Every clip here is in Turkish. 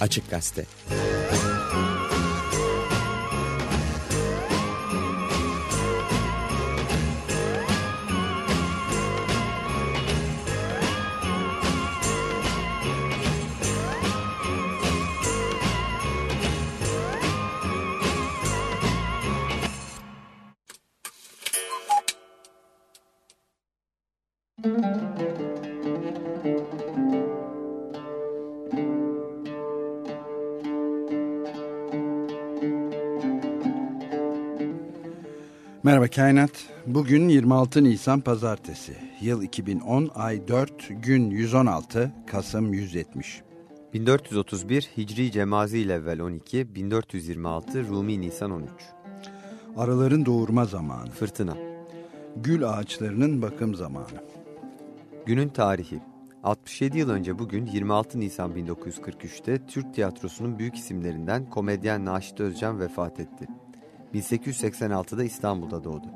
Açık Gazete Merhaba Kainat. Bugün 26 Nisan Pazartesi. Yıl 2010, ay 4, gün 116, Kasım 170. 1431 Hicri Cemazi ile evvel 12, 1426 Rumi Nisan 13. Arıların doğurma zamanı. Fırtına. Gül ağaçlarının bakım zamanı. Günün tarihi. 67 yıl önce bugün 26 Nisan 1943'te Türk tiyatrosunun büyük isimlerinden komedyen Naşit Özcan vefat etti. 1886'da İstanbul'da doğdu.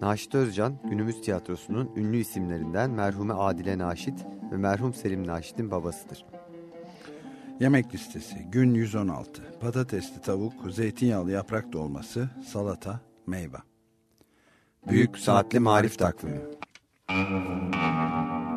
Naşit Özcan, günümüz tiyatrosunun ünlü isimlerinden merhume Adile Naşit ve merhum Selim Naşit'in babasıdır. Yemek listesi gün 116. Patatesli tavuk, zeytinyağlı yaprak dolması, salata, meyve. Büyük Saatli Marif Takvimi Merhaba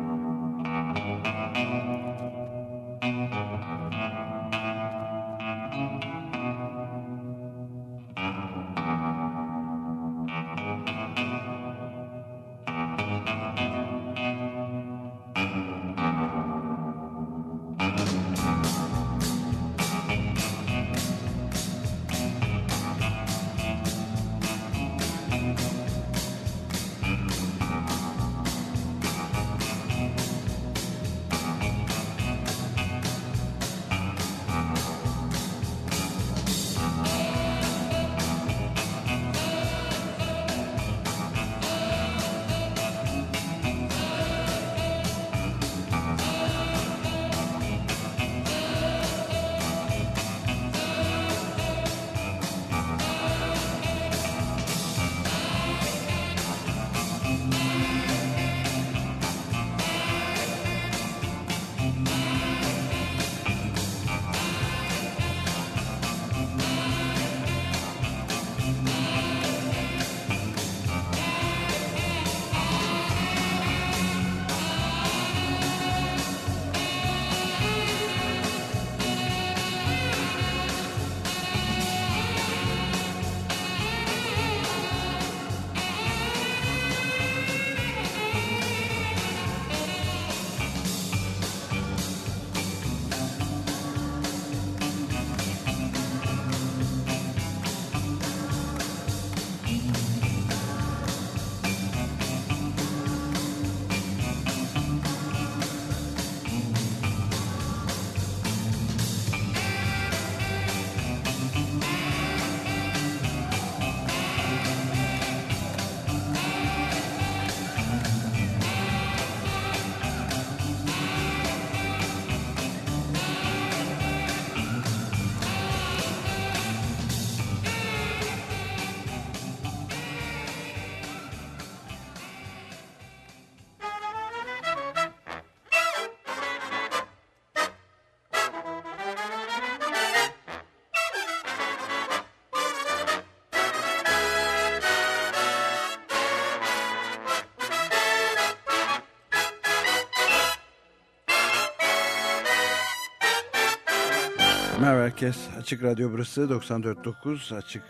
herkes. Açık Radyo burası 94.9 Açık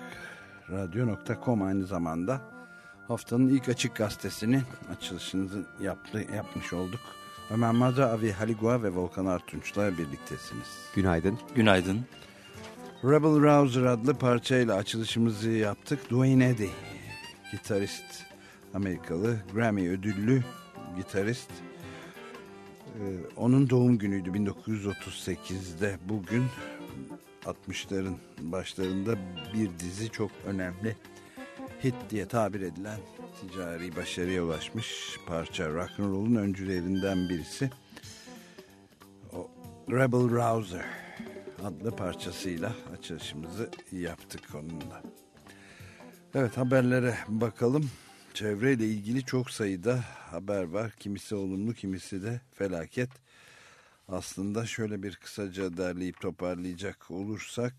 Radyo.com aynı zamanda haftanın ilk açık gazetesinin açılışını yaptı, yapmış olduk. Ömer Madra, Avi Haligua ve Volkan Artunç'la birliktesiniz. Günaydın. Günaydın. Rebel Rouser adlı parçayla açılışımızı yaptık. Dwayne Eddy, gitarist, Amerikalı, Grammy ödüllü gitarist. Ee, onun doğum günüydü 1938'de bugün 60'ların başlarında bir dizi çok önemli hit diye tabir edilen ticari başarıya ulaşmış parça rock'n'roll'un öncülerinden birisi. O Rebel Rouser adlı parçasıyla açılışımızı yaptık onunla. Evet haberlere bakalım. Çevreyle ilgili çok sayıda haber var. Kimisi olumlu, kimisi de felaket. Aslında şöyle bir kısaca derleyip toparlayacak olursak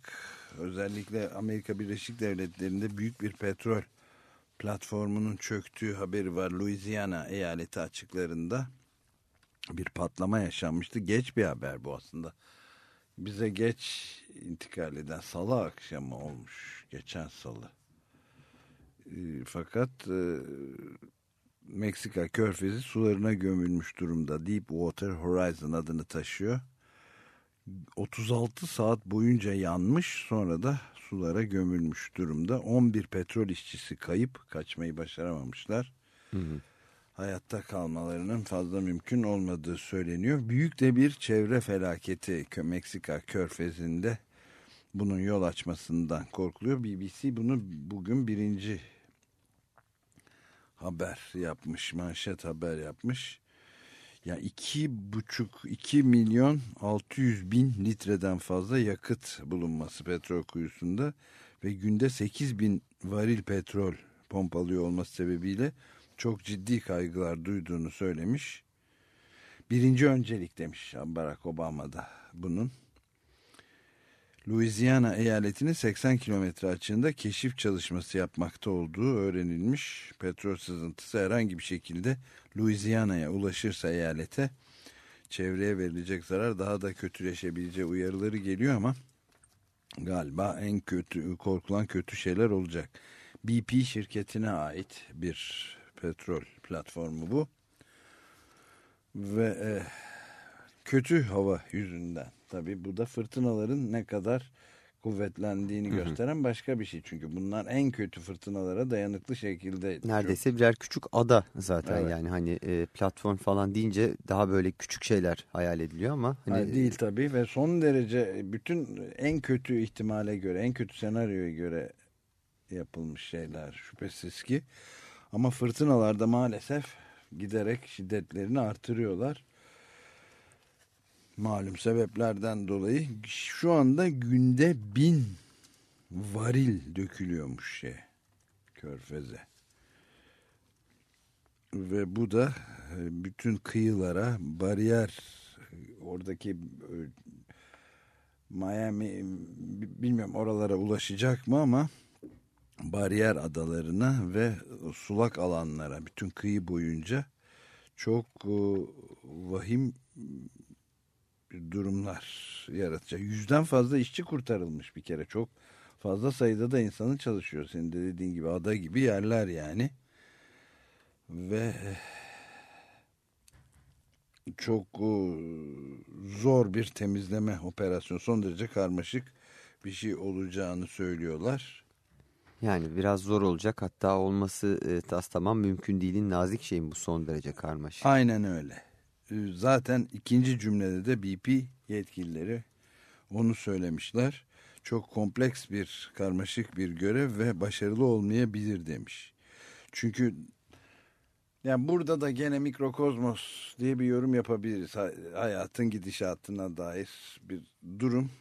özellikle Amerika Birleşik Devletleri'nde büyük bir petrol platformunun çöktüğü haberi var. Louisiana eyaleti açıklarında bir patlama yaşanmıştı. Geç bir haber bu aslında. Bize geç intikal eden salı akşamı olmuş. Geçen salı. E, fakat e, Meksika körfezi sularına gömülmüş durumda. Deepwater Horizon adını taşıyor. 36 saat boyunca yanmış sonra da sulara gömülmüş durumda. 11 petrol işçisi kayıp kaçmayı başaramamışlar. Hı hı. Hayatta kalmalarının fazla mümkün olmadığı söyleniyor. Büyük de bir çevre felaketi Meksika körfezinde bunun yol açmasından korkuluyor. BBC bunu bugün birinci haber yapmış, manşet haber yapmış. Ya iki buçuk, iki milyon altı yüz bin litreden fazla yakıt bulunması petrol kuyusunda ve günde sekiz bin varil petrol pompalıyor olması sebebiyle çok ciddi kaygılar duyduğunu söylemiş. Birinci öncelik demiş Barack Obama da bunun. Louisiana eyaletinin 80 kilometre açığında keşif çalışması yapmakta olduğu öğrenilmiş. Petrol sızıntısı herhangi bir şekilde Louisiana'ya ulaşırsa eyalete çevreye verilecek zarar daha da kötüleşebileceği uyarıları geliyor ama galiba en kötü korkulan kötü şeyler olacak. BP şirketine ait bir petrol platformu bu. Ve e, kötü hava yüzünden tabii bu da fırtınaların ne kadar kuvvetlendiğini hı hı. gösteren başka bir şey. Çünkü bunlar en kötü fırtınalara dayanıklı şekilde. Neredeyse çok... birer küçük ada zaten evet. yani hani e, platform falan deyince daha böyle küçük şeyler hayal ediliyor ama. Hani... Hayır, değil tabii ve son derece bütün en kötü ihtimale göre en kötü senaryoya göre yapılmış şeyler şüphesiz ki. Ama fırtınalarda maalesef giderek şiddetlerini artırıyorlar malum sebeplerden dolayı şu anda günde bin varil dökülüyormuş şey körfeze. Ve bu da e, bütün kıyılara bariyer oradaki e, Miami bilmiyorum oralara ulaşacak mı ama bariyer adalarına ve sulak alanlara bütün kıyı boyunca çok e, vahim durumlar yaratacak. Yüzden fazla işçi kurtarılmış bir kere. Çok fazla sayıda da insanı çalışıyor. Senin de dediğin gibi ada gibi yerler yani. Ve çok zor bir temizleme operasyonu. Son derece karmaşık bir şey olacağını söylüyorlar. Yani biraz zor olacak hatta olması e, tas tamam mümkün değilin nazik şeyin bu son derece karmaşık. Aynen öyle. Ee, zaten ikinci cümlede de BP yetkilileri onu söylemişler. Çok kompleks bir, karmaşık bir görev ve başarılı olmayabilir demiş. Çünkü yani burada da gene mikrokozmos diye bir yorum yapabiliriz. Hayatın gidişatına dair bir durum.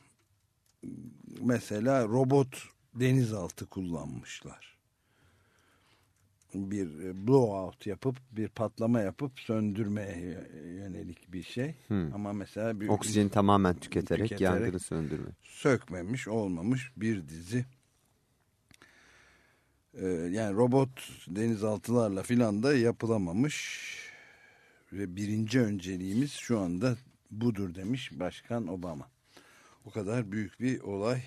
Mesela robot denizaltı kullanmışlar bir e, blowout yapıp bir patlama yapıp söndürmeye yönelik bir şey. Hmm. Ama mesela bir oksijeni tamamen tüketerek, tüketerek yangını söndürme. Sökmemiş, olmamış bir dizi. Ee, yani robot denizaltılarla filan da yapılamamış. Ve birinci önceliğimiz şu anda budur demiş Başkan Obama. O kadar büyük bir olay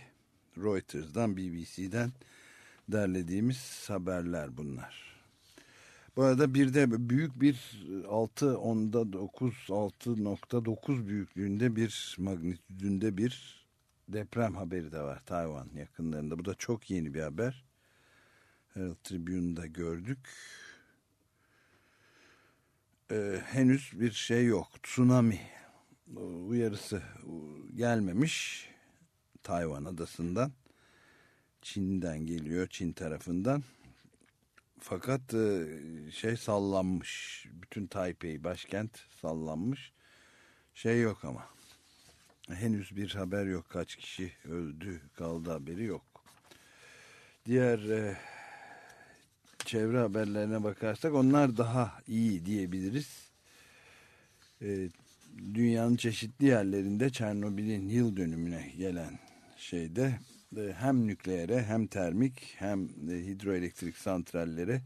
Reuters'dan, BBC'den derlediğimiz haberler bunlar. Bu arada bir de büyük bir 6 onda 9 6.9 büyüklüğünde bir magnitüdünde bir deprem haberi de var Tayvan yakınlarında. Bu da çok yeni bir haber. Herald Tribune'da gördük. Ee, henüz bir şey yok. Tsunami uyarısı gelmemiş Tayvan adasından. Çin'den geliyor, Çin tarafından. Fakat e, şey sallanmış. Bütün Taipei başkent sallanmış. Şey yok ama. Henüz bir haber yok. Kaç kişi öldü kaldı haberi yok. Diğer e, çevre haberlerine bakarsak onlar daha iyi diyebiliriz. E, dünyanın çeşitli yerlerinde Çernobil'in yıl dönümüne gelen şeyde hem nükleere hem termik hem hidroelektrik santrallere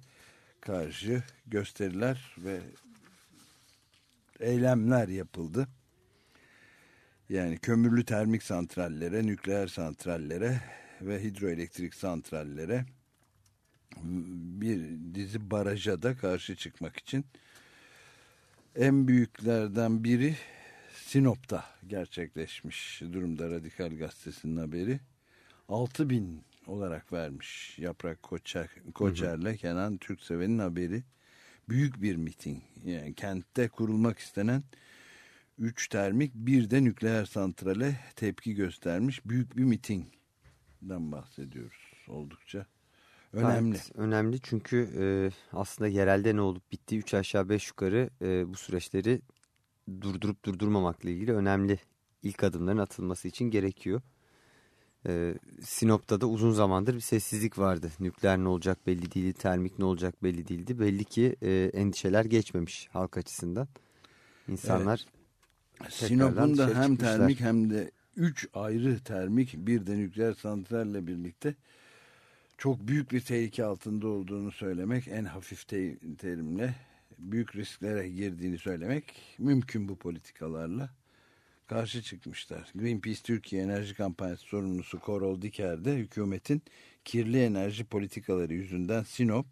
karşı gösteriler ve eylemler yapıldı. Yani kömürlü termik santrallere, nükleer santrallere ve hidroelektrik santrallere bir dizi baraja da karşı çıkmak için en büyüklerden biri Sinop'ta gerçekleşmiş durumda Radikal Gazetesi'nin haberi. 6 bin olarak vermiş Yaprak Koçer, Koçer'le Kenan Türkseven'in haberi. Büyük bir miting. Yani kentte kurulmak istenen 3 termik bir de nükleer santrale tepki göstermiş büyük bir mitingden bahsediyoruz. Oldukça önemli. Evet, önemli çünkü e, aslında yerelde ne olup bittiği 3 aşağı 5 yukarı e, bu süreçleri durdurup durdurmamakla ilgili önemli ilk adımların atılması için gerekiyor. Ee, Sinop'ta da uzun zamandır bir sessizlik vardı. Nükleer ne olacak belli değildi, termik ne olacak belli değildi. Belli ki e, endişeler geçmemiş halk açısından. İnsanlar evet. Sinop'un da hem çıkmışlar. termik hem de 3 ayrı termik bir de nükleer santralle birlikte çok büyük bir tehlike altında olduğunu söylemek en hafif te terimle büyük risklere girdiğini söylemek mümkün bu politikalarla karşı çıkmışlar. Greenpeace Türkiye Enerji Kampanyası sorumlusu Korol Diker de hükümetin kirli enerji politikaları yüzünden Sinop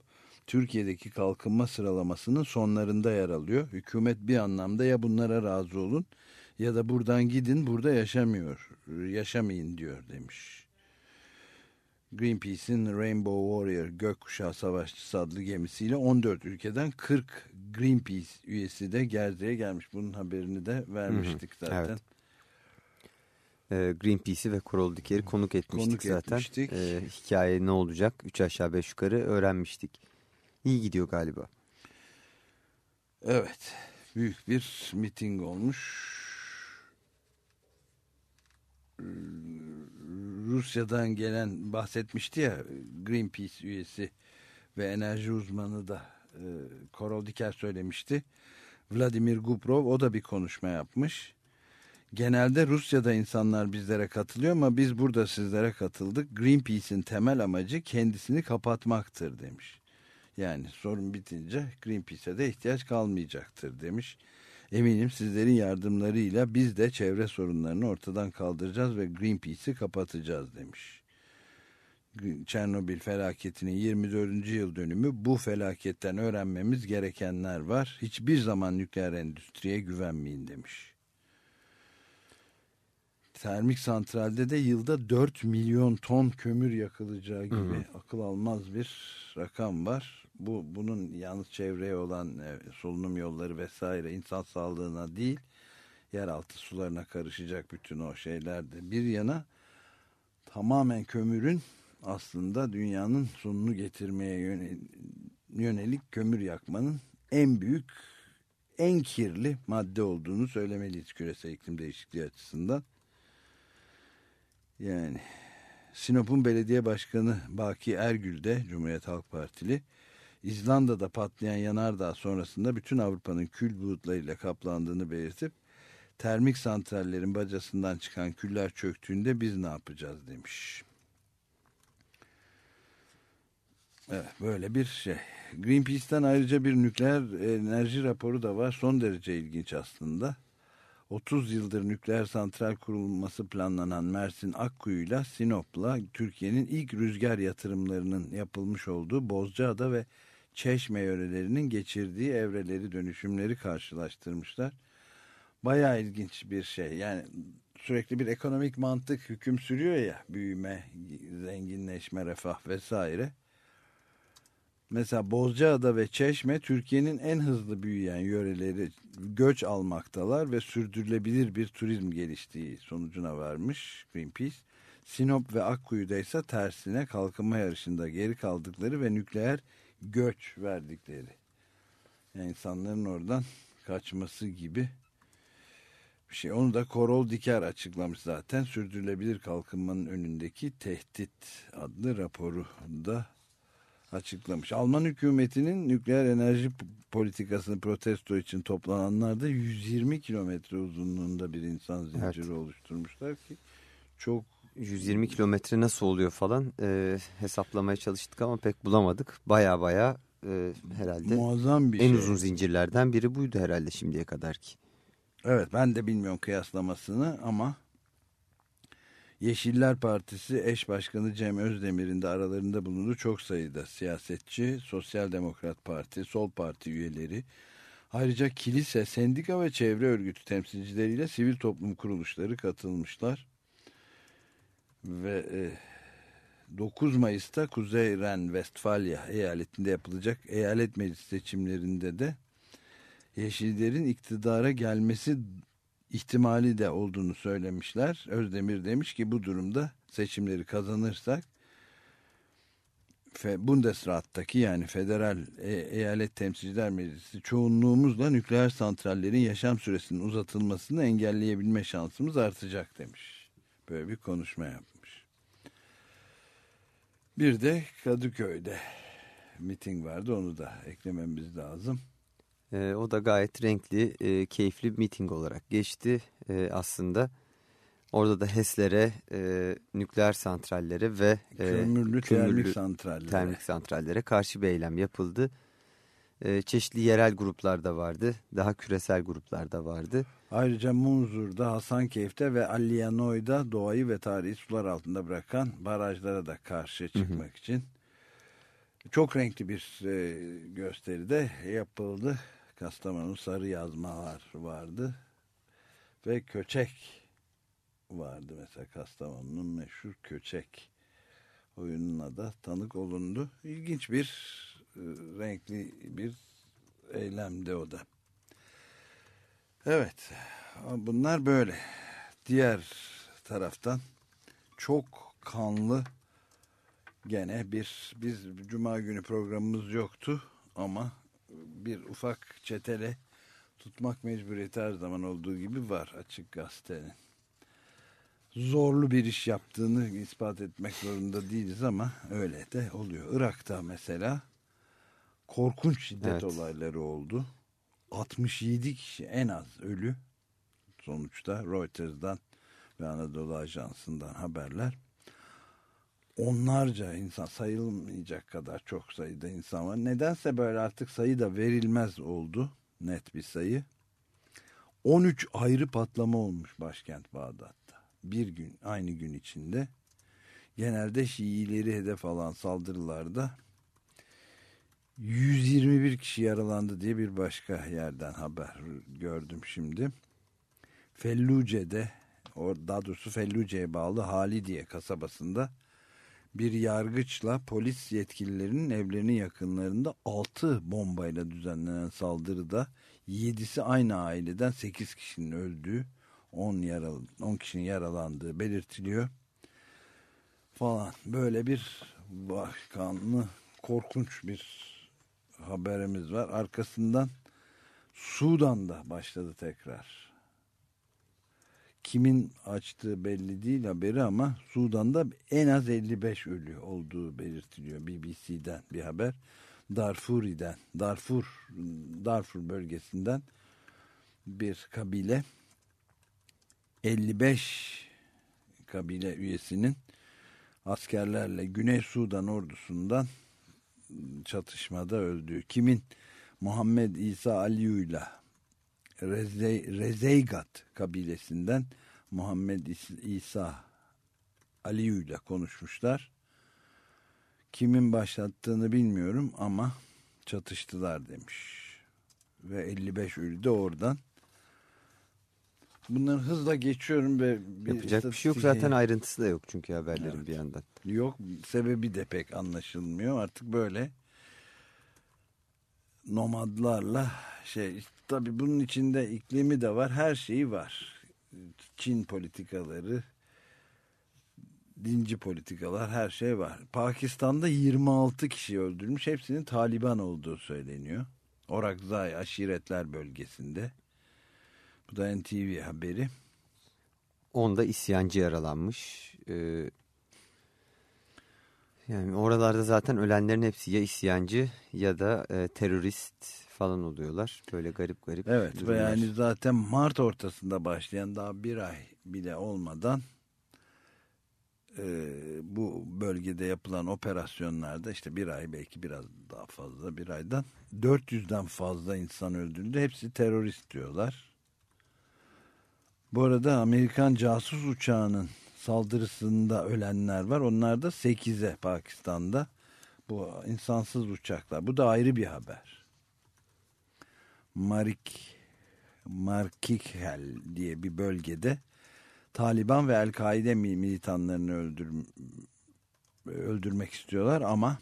Türkiye'deki kalkınma sıralamasının sonlarında yer alıyor. Hükümet bir anlamda ya bunlara razı olun ya da buradan gidin burada yaşamıyor, yaşamayın diyor demiş. Greenpeace'in Rainbow Warrior Gökkuşağı Savaşçısı adlı gemisiyle 14 ülkeden 40 Greenpeace üyesi de Gerze'ye gelmiş. Bunun haberini de vermiştik zaten. Evet. Ee, Greenpeace'i ve Coral Diker'i konuk etmiştik konuk zaten. Etmiştik. Ee, hikaye ne olacak? 3 aşağı 5 yukarı öğrenmiştik. İyi gidiyor galiba. Evet. Büyük bir miting olmuş. Rusya'dan gelen bahsetmişti ya Greenpeace üyesi ve enerji uzmanı da e, Korol Diker söylemişti. Vladimir Guprov o da bir konuşma yapmış. Genelde Rusya'da insanlar bizlere katılıyor ama biz burada sizlere katıldık. Greenpeace'in temel amacı kendisini kapatmaktır demiş. Yani sorun bitince Greenpeace'e de ihtiyaç kalmayacaktır demiş. Eminim sizlerin yardımlarıyla biz de çevre sorunlarını ortadan kaldıracağız ve Greenpeace'i kapatacağız demiş. Çernobil felaketinin 24. yıl dönümü bu felaketten öğrenmemiz gerekenler var. Hiçbir zaman nükleer endüstriye güvenmeyin demiş. Termik santralde de yılda 4 milyon ton kömür yakılacağı gibi hı hı. akıl almaz bir rakam var. Bu bunun yalnız çevreye olan e, solunum yolları vesaire insan sağlığına değil yeraltı sularına karışacak bütün o şeyler de bir yana tamamen kömürün aslında dünyanın sonunu getirmeye yönelik kömür yakmanın en büyük en kirli madde olduğunu söylemeliyiz küresel iklim değişikliği açısından. Yani Sinop'un belediye başkanı Baki Ergül de Cumhuriyet Halk Partili İzlanda'da patlayan yanardağ sonrasında bütün Avrupa'nın kül bulutlarıyla kaplandığını belirtip termik santrallerin bacasından çıkan küller çöktüğünde biz ne yapacağız demiş. Evet böyle bir şey. Greenpeace'ten ayrıca bir nükleer enerji raporu da var. Son derece ilginç aslında. 30 yıldır nükleer santral kurulması planlanan Mersin Akkuyu'yla Sinop'la Türkiye'nin ilk rüzgar yatırımlarının yapılmış olduğu Bozcaada ve Çeşme yörelerinin geçirdiği evreleri, dönüşümleri karşılaştırmışlar. Bayağı ilginç bir şey. Yani sürekli bir ekonomik mantık hüküm sürüyor ya. Büyüme, zenginleşme, refah vesaire. Mesela Bozcaada ve Çeşme Türkiye'nin en hızlı büyüyen yöreleri göç almaktalar ve sürdürülebilir bir turizm geliştiği sonucuna varmış Greenpeace. Sinop ve Akkuyu'da ise tersine kalkınma yarışında geri kaldıkları ve nükleer göç verdikleri. Yani insanların oradan kaçması gibi bir şey. Onu da Korol Diker açıklamış zaten. Sürdürülebilir kalkınmanın önündeki tehdit adlı raporu da açıklamış. Alman hükümetinin nükleer enerji politikasını protesto için toplananlar da 120 kilometre uzunluğunda bir insan zinciri evet. oluşturmuşlar ki çok 120 kilometre nasıl oluyor falan e, hesaplamaya çalıştık ama pek bulamadık. Baya baya e, herhalde Muazzam bir en şey. uzun zincirlerden biri buydu herhalde şimdiye kadar ki. Evet ben de bilmiyorum kıyaslamasını ama Yeşiller Partisi eş başkanı Cem Özdemir'in de aralarında bulunduğu çok sayıda siyasetçi, Sosyal Demokrat Parti, Sol Parti üyeleri, ayrıca kilise, sendika ve çevre örgütü temsilcileriyle sivil toplum kuruluşları katılmışlar. Ve e, 9 Mayıs'ta Kuzey Ren-Vestfalya eyaletinde yapılacak eyalet meclis seçimlerinde de Yeşillerin iktidara gelmesi ihtimali de olduğunu söylemişler. Özdemir demiş ki bu durumda seçimleri kazanırsak Bundesrat'taki yani Federal e Eyalet Temsilciler Meclisi çoğunluğumuzla nükleer santrallerin yaşam süresinin uzatılmasını engelleyebilme şansımız artacak demiş. Böyle bir konuşma yapmış. Bir de Kadıköy'de miting vardı onu da eklememiz lazım. E, o da gayet renkli, e, keyifli bir miting olarak geçti e, aslında. Orada da HES'lere, e, nükleer santrallere ve e, kömürlü, kömürlü termik santrallere. termik santrallere karşı bir eylem yapıldı. E, çeşitli yerel gruplar da vardı, daha küresel gruplar da vardı. Ayrıca Munzur'da, Hasankeyf'te ve Aliyanoy'da doğayı ve tarihi sular altında bırakan barajlara da karşı çıkmak hı hı. için çok renkli bir e, gösteri de yapıldı. Kastamonu sarı yazmalar vardı. Ve köçek vardı mesela Kastamonu'nun meşhur köçek oyununa da tanık olundu. İlginç bir e, renkli bir eylemdi o da. Evet bunlar böyle. Diğer taraftan çok kanlı gene bir biz cuma günü programımız yoktu ama bir ufak çetele tutmak mecburiyeti her zaman olduğu gibi var açık gazetenin. Zorlu bir iş yaptığını ispat etmek zorunda değiliz ama öyle de oluyor. Irak'ta mesela korkunç şiddet evet. olayları oldu. 67 kişi en az ölü sonuçta Reuters'dan ve Anadolu Ajansı'ndan haberler onlarca insan sayılmayacak kadar çok sayıda insan var. Nedense böyle artık sayı da verilmez oldu. Net bir sayı. 13 ayrı patlama olmuş başkent Bağdat'ta. Bir gün aynı gün içinde. Genelde Şiileri hedef alan saldırılarda 121 kişi yaralandı diye bir başka yerden haber gördüm şimdi. Felluce'de, daha doğrusu Felluce'ye bağlı Halidiye kasabasında bir yargıçla polis yetkililerinin evlerinin yakınlarında 6 bombayla düzenlenen saldırıda 7'si aynı aileden 8 kişinin öldüğü 10, yaralı, 10 kişinin yaralandığı belirtiliyor. Falan böyle bir başkanlı korkunç bir haberimiz var. Arkasından Sudan'da başladı tekrar kimin açtığı belli değil haberi ama Sudan'da en az 55 ölü olduğu belirtiliyor BBC'den bir haber. Darfuri'den, Darfur, Darfur bölgesinden bir kabile 55 kabile üyesinin askerlerle Güney Sudan ordusundan çatışmada öldüğü. Kimin? Muhammed İsa Aliyu'yla Reze, Rezeygat kabilesinden Muhammed İsa Aliyu ile konuşmuşlar. Kimin başlattığını bilmiyorum ama çatıştılar demiş. Ve 55 ölü de oradan. Bunları hızla geçiyorum ve bir yapacak bir şey yok zaten ayrıntısı da yok çünkü haberlerin evet. bir yandan. Yok sebebi de pek anlaşılmıyor artık böyle nomadlarla şey tabi bunun içinde iklimi de var her şeyi var. Çin politikaları dinci politikalar her şey var. Pakistan'da 26 kişi öldürmüş hepsinin Taliban olduğu söyleniyor. Orakzai aşiretler bölgesinde. Bu da NTV haberi. Onda isyancı yaralanmış. Ee, Yani oralarda zaten ölenlerin hepsi ya isyancı ya da e, terörist falan oluyorlar. Böyle garip garip Evet durumlar. ve yani zaten Mart ortasında başlayan daha bir ay bile olmadan e, bu bölgede yapılan operasyonlarda işte bir ay belki biraz daha fazla bir aydan 400'den fazla insan öldürüldü. Hepsi terörist diyorlar. Bu arada Amerikan casus uçağının saldırısında ölenler var. Onlar da 8'e Pakistan'da. Bu insansız uçaklar. Bu da ayrı bir haber. Marik Markikhel diye bir bölgede Taliban ve El-Kaide militanlarını öldür, öldürmek istiyorlar ama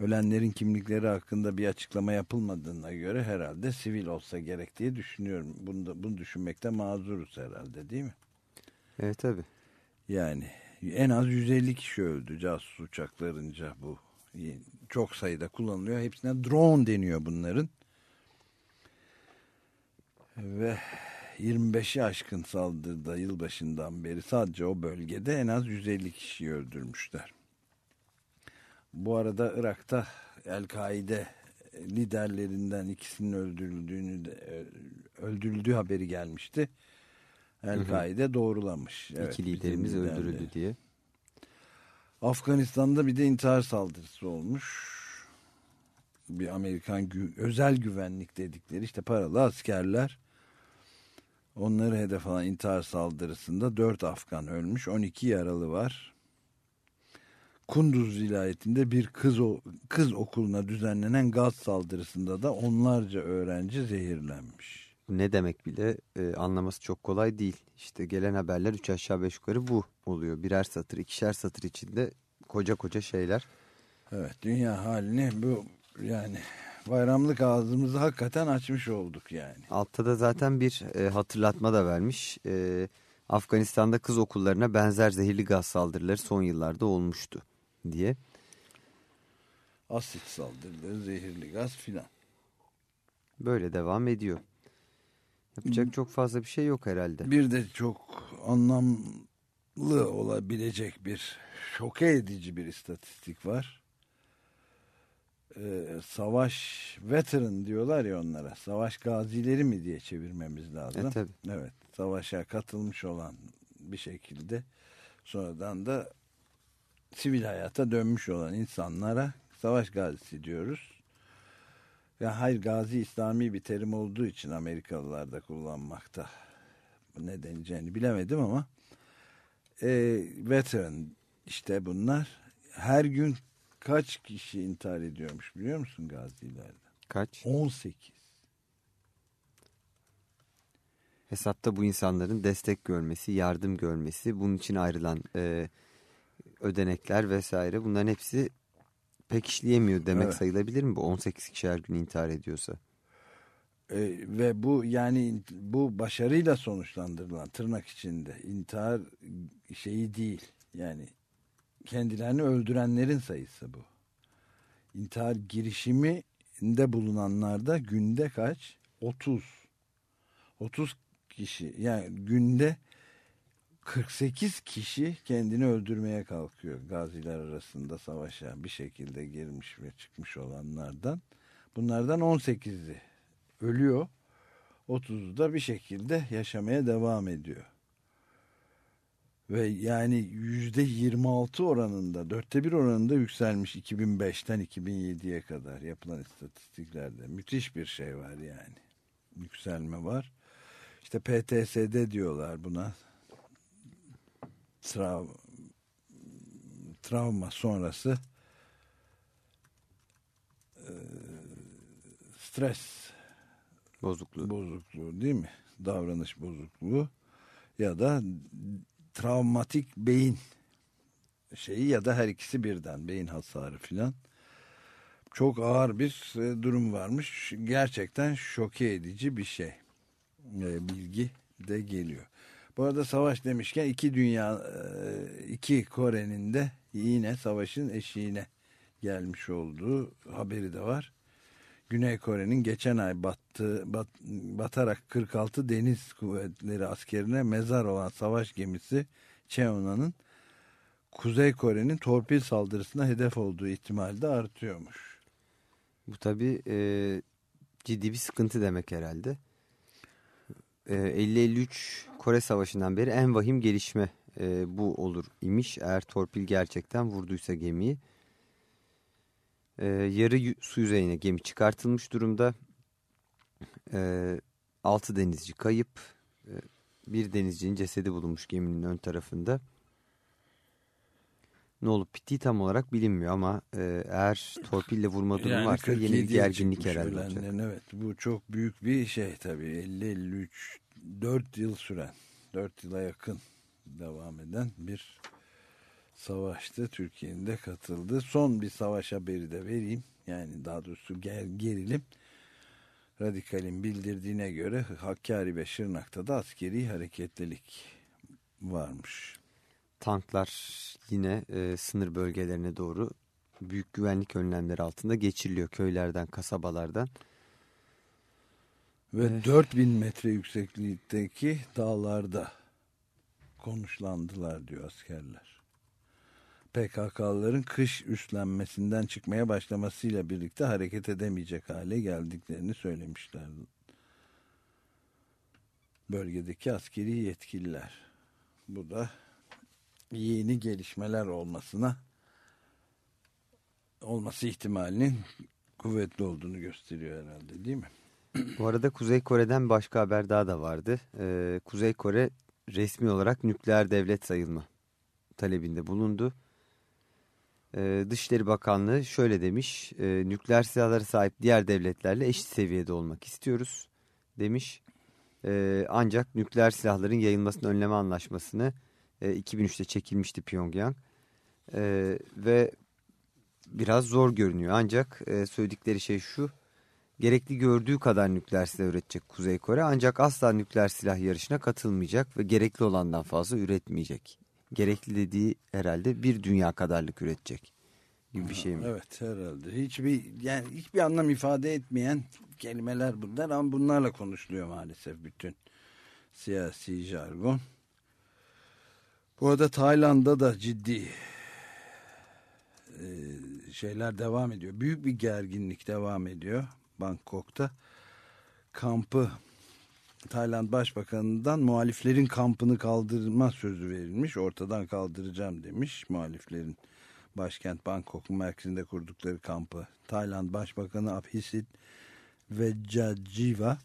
ölenlerin kimlikleri hakkında bir açıklama yapılmadığına göre herhalde sivil olsa gerek diye düşünüyorum. Bunu, da, bunu düşünmekte mazuruz herhalde değil mi? Evet tabi. Yani en az 150 kişi öldü casus uçaklarınca bu. Çok sayıda kullanılıyor. Hepsine drone deniyor bunların. Ve 25'i aşkın saldırıda yılbaşından beri sadece o bölgede en az 150 kişiyi öldürmüşler. Bu arada Irak'ta El-Kaide liderlerinden ikisinin öldürüldüğünü de, öldürüldüğü haberi gelmişti. El-Kaide doğrulamış. İki evet, liderimiz öldürüldü diye. Afganistan'da bir de intihar saldırısı olmuş. Bir Amerikan gü özel güvenlik dedikleri işte paralı askerler onları hedef alan intihar saldırısında 4 Afgan ölmüş 12 yaralı var. Kunduz vilayetinde bir kız o kız okuluna düzenlenen gaz saldırısında da onlarca öğrenci zehirlenmiş. Ne demek bile e, anlaması çok kolay değil. İşte gelen haberler 3 aşağı 5 yukarı bu oluyor. Birer satır, ikişer satır içinde koca koca şeyler. Evet, dünya halini bu yani bayramlık ağzımızı hakikaten açmış olduk yani. Altta da zaten bir e, hatırlatma da vermiş. E, Afganistan'da kız okullarına benzer zehirli gaz saldırıları son yıllarda olmuştu diye. Asit saldırıları, zehirli gaz filan. Böyle devam ediyor. Yapacak çok fazla bir şey yok herhalde. Bir de çok anlamlı olabilecek bir şoke edici bir istatistik var. Ee, savaş veteran diyorlar ya onlara. Savaş gazileri mi diye çevirmemiz lazım. E, tabii. Evet. Savaşa katılmış olan bir şekilde sonradan da sivil hayata dönmüş olan insanlara savaş gazisi diyoruz. Ya hayır gazi İslami bir terim olduğu için Amerikalılar da kullanmakta. Ne deneceğini bilemedim ama e, veteran işte bunlar her gün kaç kişi intihar ediyormuş biliyor musun gazilerden? Kaç? 18. Hesapta bu insanların destek görmesi, yardım görmesi, bunun için ayrılan e, ödenekler vesaire bunların hepsi pek işleyemiyor demek Evet. sayılabilir mi bu 18 kişi her gün intihar ediyorsa? E, ve bu yani bu başarıyla sonuçlandırılan tırnak içinde intihar şeyi değil. Yani kendilerini öldürenlerin sayısı bu. İntihar girişiminde bulunanlarda günde kaç? 30. 30 kişi yani günde 48 kişi kendini öldürmeye kalkıyor gaziler arasında savaşa bir şekilde girmiş ve çıkmış olanlardan. Bunlardan 18'i ölüyor. 30'u da bir şekilde yaşamaya devam ediyor. Ve yani yüzde 26 oranında, dörtte bir oranında yükselmiş 2005'ten 2007'ye kadar yapılan istatistiklerde. Müthiş bir şey var yani. Yükselme var. İşte PTSD diyorlar buna. Trav travma sonrası e, stres Bozukluğu. bozukluğu değil mi? Davranış bozukluğu ya da travmatik beyin şeyi ya da her ikisi birden beyin hasarı filan. Çok ağır bir e, durum varmış. Gerçekten şoke edici bir şey. E, bilgi de geliyor. Bu arada savaş demişken iki dünya e, iki Kore'nin de yine savaşın eşiğine gelmiş olduğu haberi de var. Güney Kore'nin geçen ay battı, bat, batarak 46 deniz kuvvetleri askerine mezar olan savaş gemisi Cheona'nın Kuzey Kore'nin torpil saldırısına hedef olduğu ihtimali de artıyormuş. Bu tabii e, ciddi bir sıkıntı demek herhalde. E, 50-53 Kore Savaşı'ndan beri en vahim gelişme e, bu olur imiş. Eğer torpil gerçekten vurduysa gemiyi. E, yarı su yüzeyine gemi çıkartılmış durumda. E, 6 denizci kayıp. E, bir denizcinin cesedi bulunmuş geminin ön tarafında. Ne olup bittiği tam olarak bilinmiyor ama e, eğer torpille vurma durumu yani varsa yeni bir gerginlik herhalde olacak. Evet bu çok büyük bir şey tabii 50-53 4 yıl süren 4 yıla yakın devam eden bir savaştı. Türkiye'nin de katıldı. Son bir savaş haberi de vereyim. Yani daha doğrusu ger gerilim. Radikal'in bildirdiğine göre Hakkari ve Şırnak'ta da askeri hareketlilik varmış. Tanklar yine e, sınır bölgelerine doğru büyük güvenlik önlemleri altında geçiriliyor köylerden, kasabalardan. Ve evet. 4000 metre yükseklikteki dağlarda konuşlandılar diyor askerler. PKK'ların kış üstlenmesinden çıkmaya başlamasıyla birlikte hareket edemeyecek hale geldiklerini söylemişler. Bölgedeki askeri yetkililer. Bu da yeni gelişmeler olmasına olması ihtimalinin kuvvetli olduğunu gösteriyor herhalde değil mi? Bu arada Kuzey Kore'den başka haber daha da vardı. Ee, Kuzey Kore resmi olarak nükleer devlet sayılma talebinde bulundu. Ee, Dışişleri Bakanlığı şöyle demiş, e, nükleer silahlara sahip diğer devletlerle eşit seviyede olmak istiyoruz demiş. E, ancak nükleer silahların yayılmasını önleme anlaşmasını e, 2003'te çekilmişti Pyongyang. E, ve biraz zor görünüyor ancak e, söyledikleri şey şu, gerekli gördüğü kadar nükleer silah üretecek Kuzey Kore ancak asla nükleer silah yarışına katılmayacak ve gerekli olandan fazla üretmeyecek. Gerekli dediği herhalde bir dünya kadarlık üretecek gibi bir şey mi? Evet herhalde. Hiçbir yani hiçbir anlam ifade etmeyen kelimeler bunlar ama bunlarla konuşuluyor maalesef bütün siyasi jargon. Bu arada Tayland'da da ciddi e, şeyler devam ediyor. Büyük bir gerginlik devam ediyor. Bangkok'ta kampı Tayland Başbakanı'ndan muhaliflerin kampını kaldırma sözü verilmiş. Ortadan kaldıracağım demiş muhaliflerin başkent Bangkok'un merkezinde kurdukları kampı. Tayland Başbakanı Abhisit Vejjajiva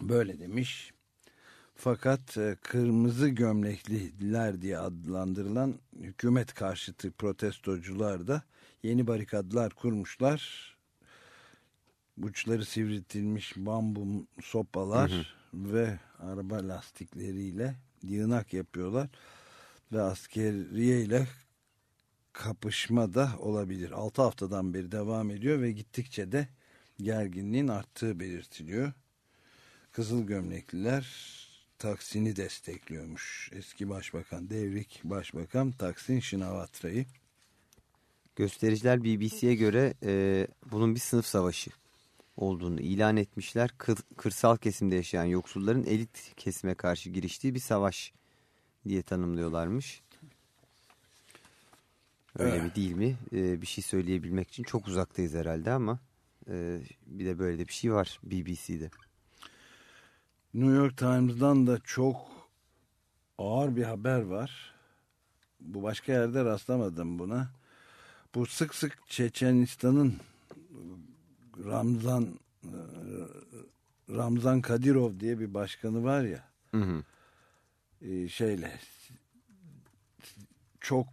böyle demiş. Fakat e, kırmızı gömlekliler diye adlandırılan hükümet karşıtı protestocular da yeni barikatlar kurmuşlar uçları sivriltilmiş bambu sopalar hı hı. ve araba lastikleriyle yığınak yapıyorlar ve askeriye ile kapışma da olabilir. 6 haftadan beri devam ediyor ve gittikçe de gerginliğin arttığı belirtiliyor. Kızıl gömlekliler Taksin'i destekliyormuş. Eski başbakan, devrik başbakan Taksin Şinavatra'yı. Göstericiler BBC'ye göre e, bunun bir sınıf savaşı olduğunu ilan etmişler. Kır, kırsal kesimde yaşayan yoksulların elit kesime karşı giriştiği bir savaş diye tanımlıyorlarmış. Öyle evet. mi değil mi? Ee, bir şey söyleyebilmek için çok uzaktayız herhalde ama e, bir de böyle de bir şey var BBC'de. New York Times'dan da çok ağır bir haber var. Bu başka yerde rastlamadım buna. Bu sık sık Çeçenistan'ın Ramzan e, Ramzan Kadirov diye bir başkanı var ya hı hı. E, şeyle çok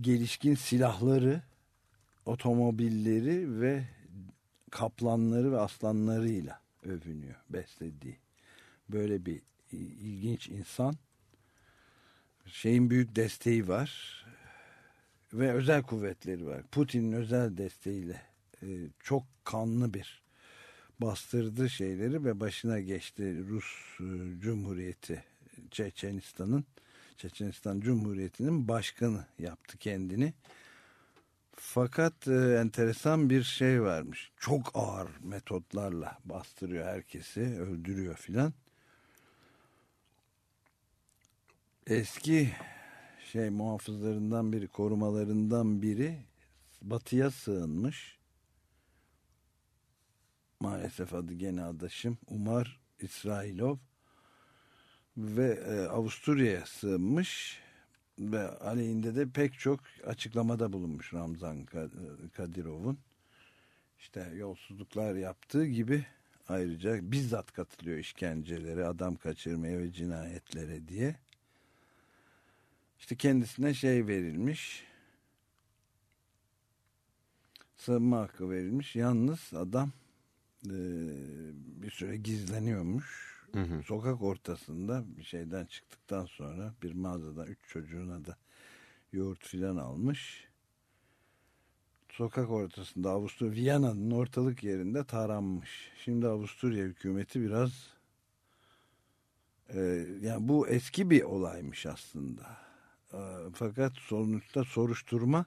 gelişkin silahları otomobilleri ve kaplanları ve aslanlarıyla övünüyor beslediği. Böyle bir ilginç insan. Şeyin büyük desteği var ve özel kuvvetleri var. Putin'in özel desteğiyle e, çok kanlı bir bastırdı şeyleri ve başına geçti Rus e, Cumhuriyeti Çeçenistan'ın Çeçenistan Cumhuriyeti'nin başkanı yaptı kendini. Fakat e, enteresan bir şey varmış. Çok ağır metotlarla bastırıyor herkesi, öldürüyor filan. Eski şey muhafızlarından biri, korumalarından biri batıya sığınmış. Maalesef adı gene adaşım Umar İsrailov ve e, Avusturya'ya sığınmış ve aleyhinde de pek çok açıklamada bulunmuş Ramzan Kadirov'un. İşte yolsuzluklar yaptığı gibi ayrıca bizzat katılıyor işkencelere, adam kaçırmaya ve cinayetlere diye. İşte kendisine şey verilmiş. Sığınma hakkı verilmiş. Yalnız adam e, bir süre gizleniyormuş. Hı hı. Sokak ortasında bir şeyden çıktıktan sonra bir mağazadan üç çocuğuna da yoğurt filan almış. Sokak ortasında Avusturya, Viyana'nın ortalık yerinde taranmış. Şimdi Avusturya hükümeti biraz e, yani bu eski bir olaymış aslında. E, fakat sonuçta soruşturma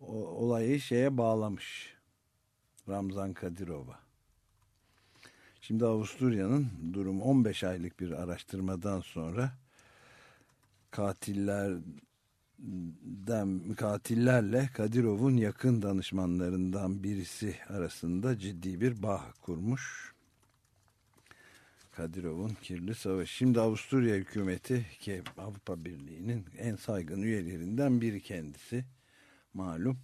o, olayı şeye bağlamış. Ramzan Kadirova. Şimdi Avusturya'nın durumu 15 aylık bir araştırmadan sonra katillerden katillerle Kadirov'un yakın danışmanlarından birisi arasında ciddi bir bağ kurmuş. Kadirov'un kirli savaşı. Şimdi Avusturya hükümeti ki Avrupa Birliği'nin en saygın üyelerinden biri kendisi malum.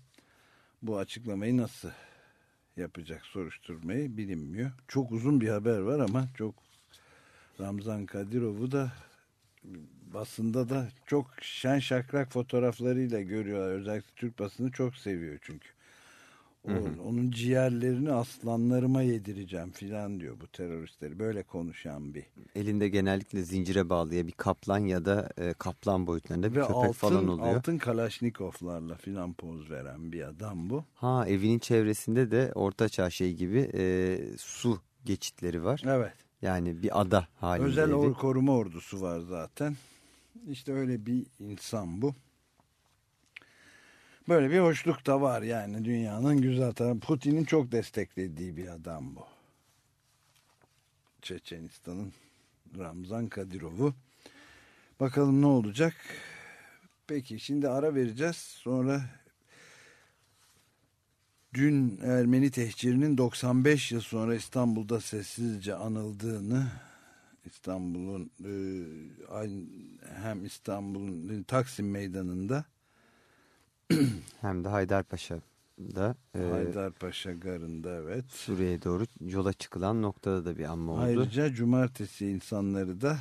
Bu açıklamayı nasıl yapacak soruşturmayı bilinmiyor. Çok uzun bir haber var ama çok Ramzan Kadirov'u da basında da çok şen şakrak fotoğraflarıyla görüyorlar. Özellikle Türk basını çok seviyor çünkü. O, hı hı. Onun ciğerlerini aslanlarıma yedireceğim filan diyor bu teröristleri. Böyle konuşan bir. Elinde genellikle zincire bağlıya bir kaplan ya da e, kaplan boyutlarında bir Ve köpek altın, falan oluyor. altın kalaşnikovlarla filan poz veren bir adam bu. Ha evinin çevresinde de ortaçağ şey gibi e, su geçitleri var. Evet. Yani bir ada halinde. Özel or koruma ordusu var zaten. İşte öyle bir insan bu. Böyle bir hoşluk da var yani dünyanın güzel tarafı. Putin'in çok desteklediği bir adam bu. Çeçenistan'ın Ramzan Kadirov'u. Bakalım ne olacak. Peki şimdi ara vereceğiz. Sonra dün Ermeni tehcirinin 95 yıl sonra İstanbul'da sessizce anıldığını İstanbul'un e, hem İstanbul'un Taksim Meydanı'nda hem de Haydarpaşa'da. E, Haydarpaşa garında evet. Suriye'ye doğru yola çıkılan noktada da bir anma oldu. Ayrıca cumartesi insanları da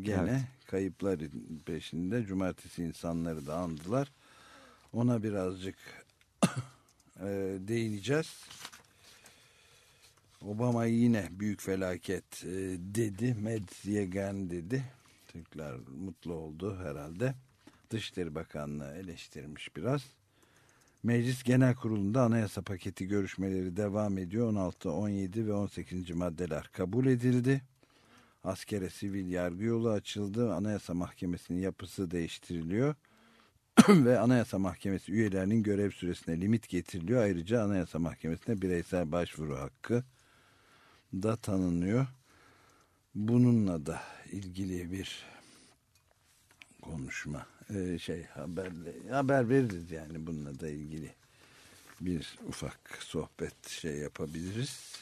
gene evet. kayıplar peşinde cumartesi insanları da andılar. Ona birazcık e, değineceğiz. Obama yine büyük felaket e, dedi. Medyegen dedi. Türkler mutlu oldu herhalde. Dışişleri Bakanlığı eleştirmiş biraz. Meclis Genel Kurulu'nda anayasa paketi görüşmeleri devam ediyor. 16, 17 ve 18. maddeler kabul edildi. Askere sivil yargı yolu açıldı. Anayasa Mahkemesi'nin yapısı değiştiriliyor. ve Anayasa Mahkemesi üyelerinin görev süresine limit getiriliyor. Ayrıca Anayasa Mahkemesi'ne bireysel başvuru hakkı da tanınıyor. Bununla da ilgili bir konuşma e, şey haberle haber veririz yani bununla da ilgili bir ufak sohbet şey yapabiliriz.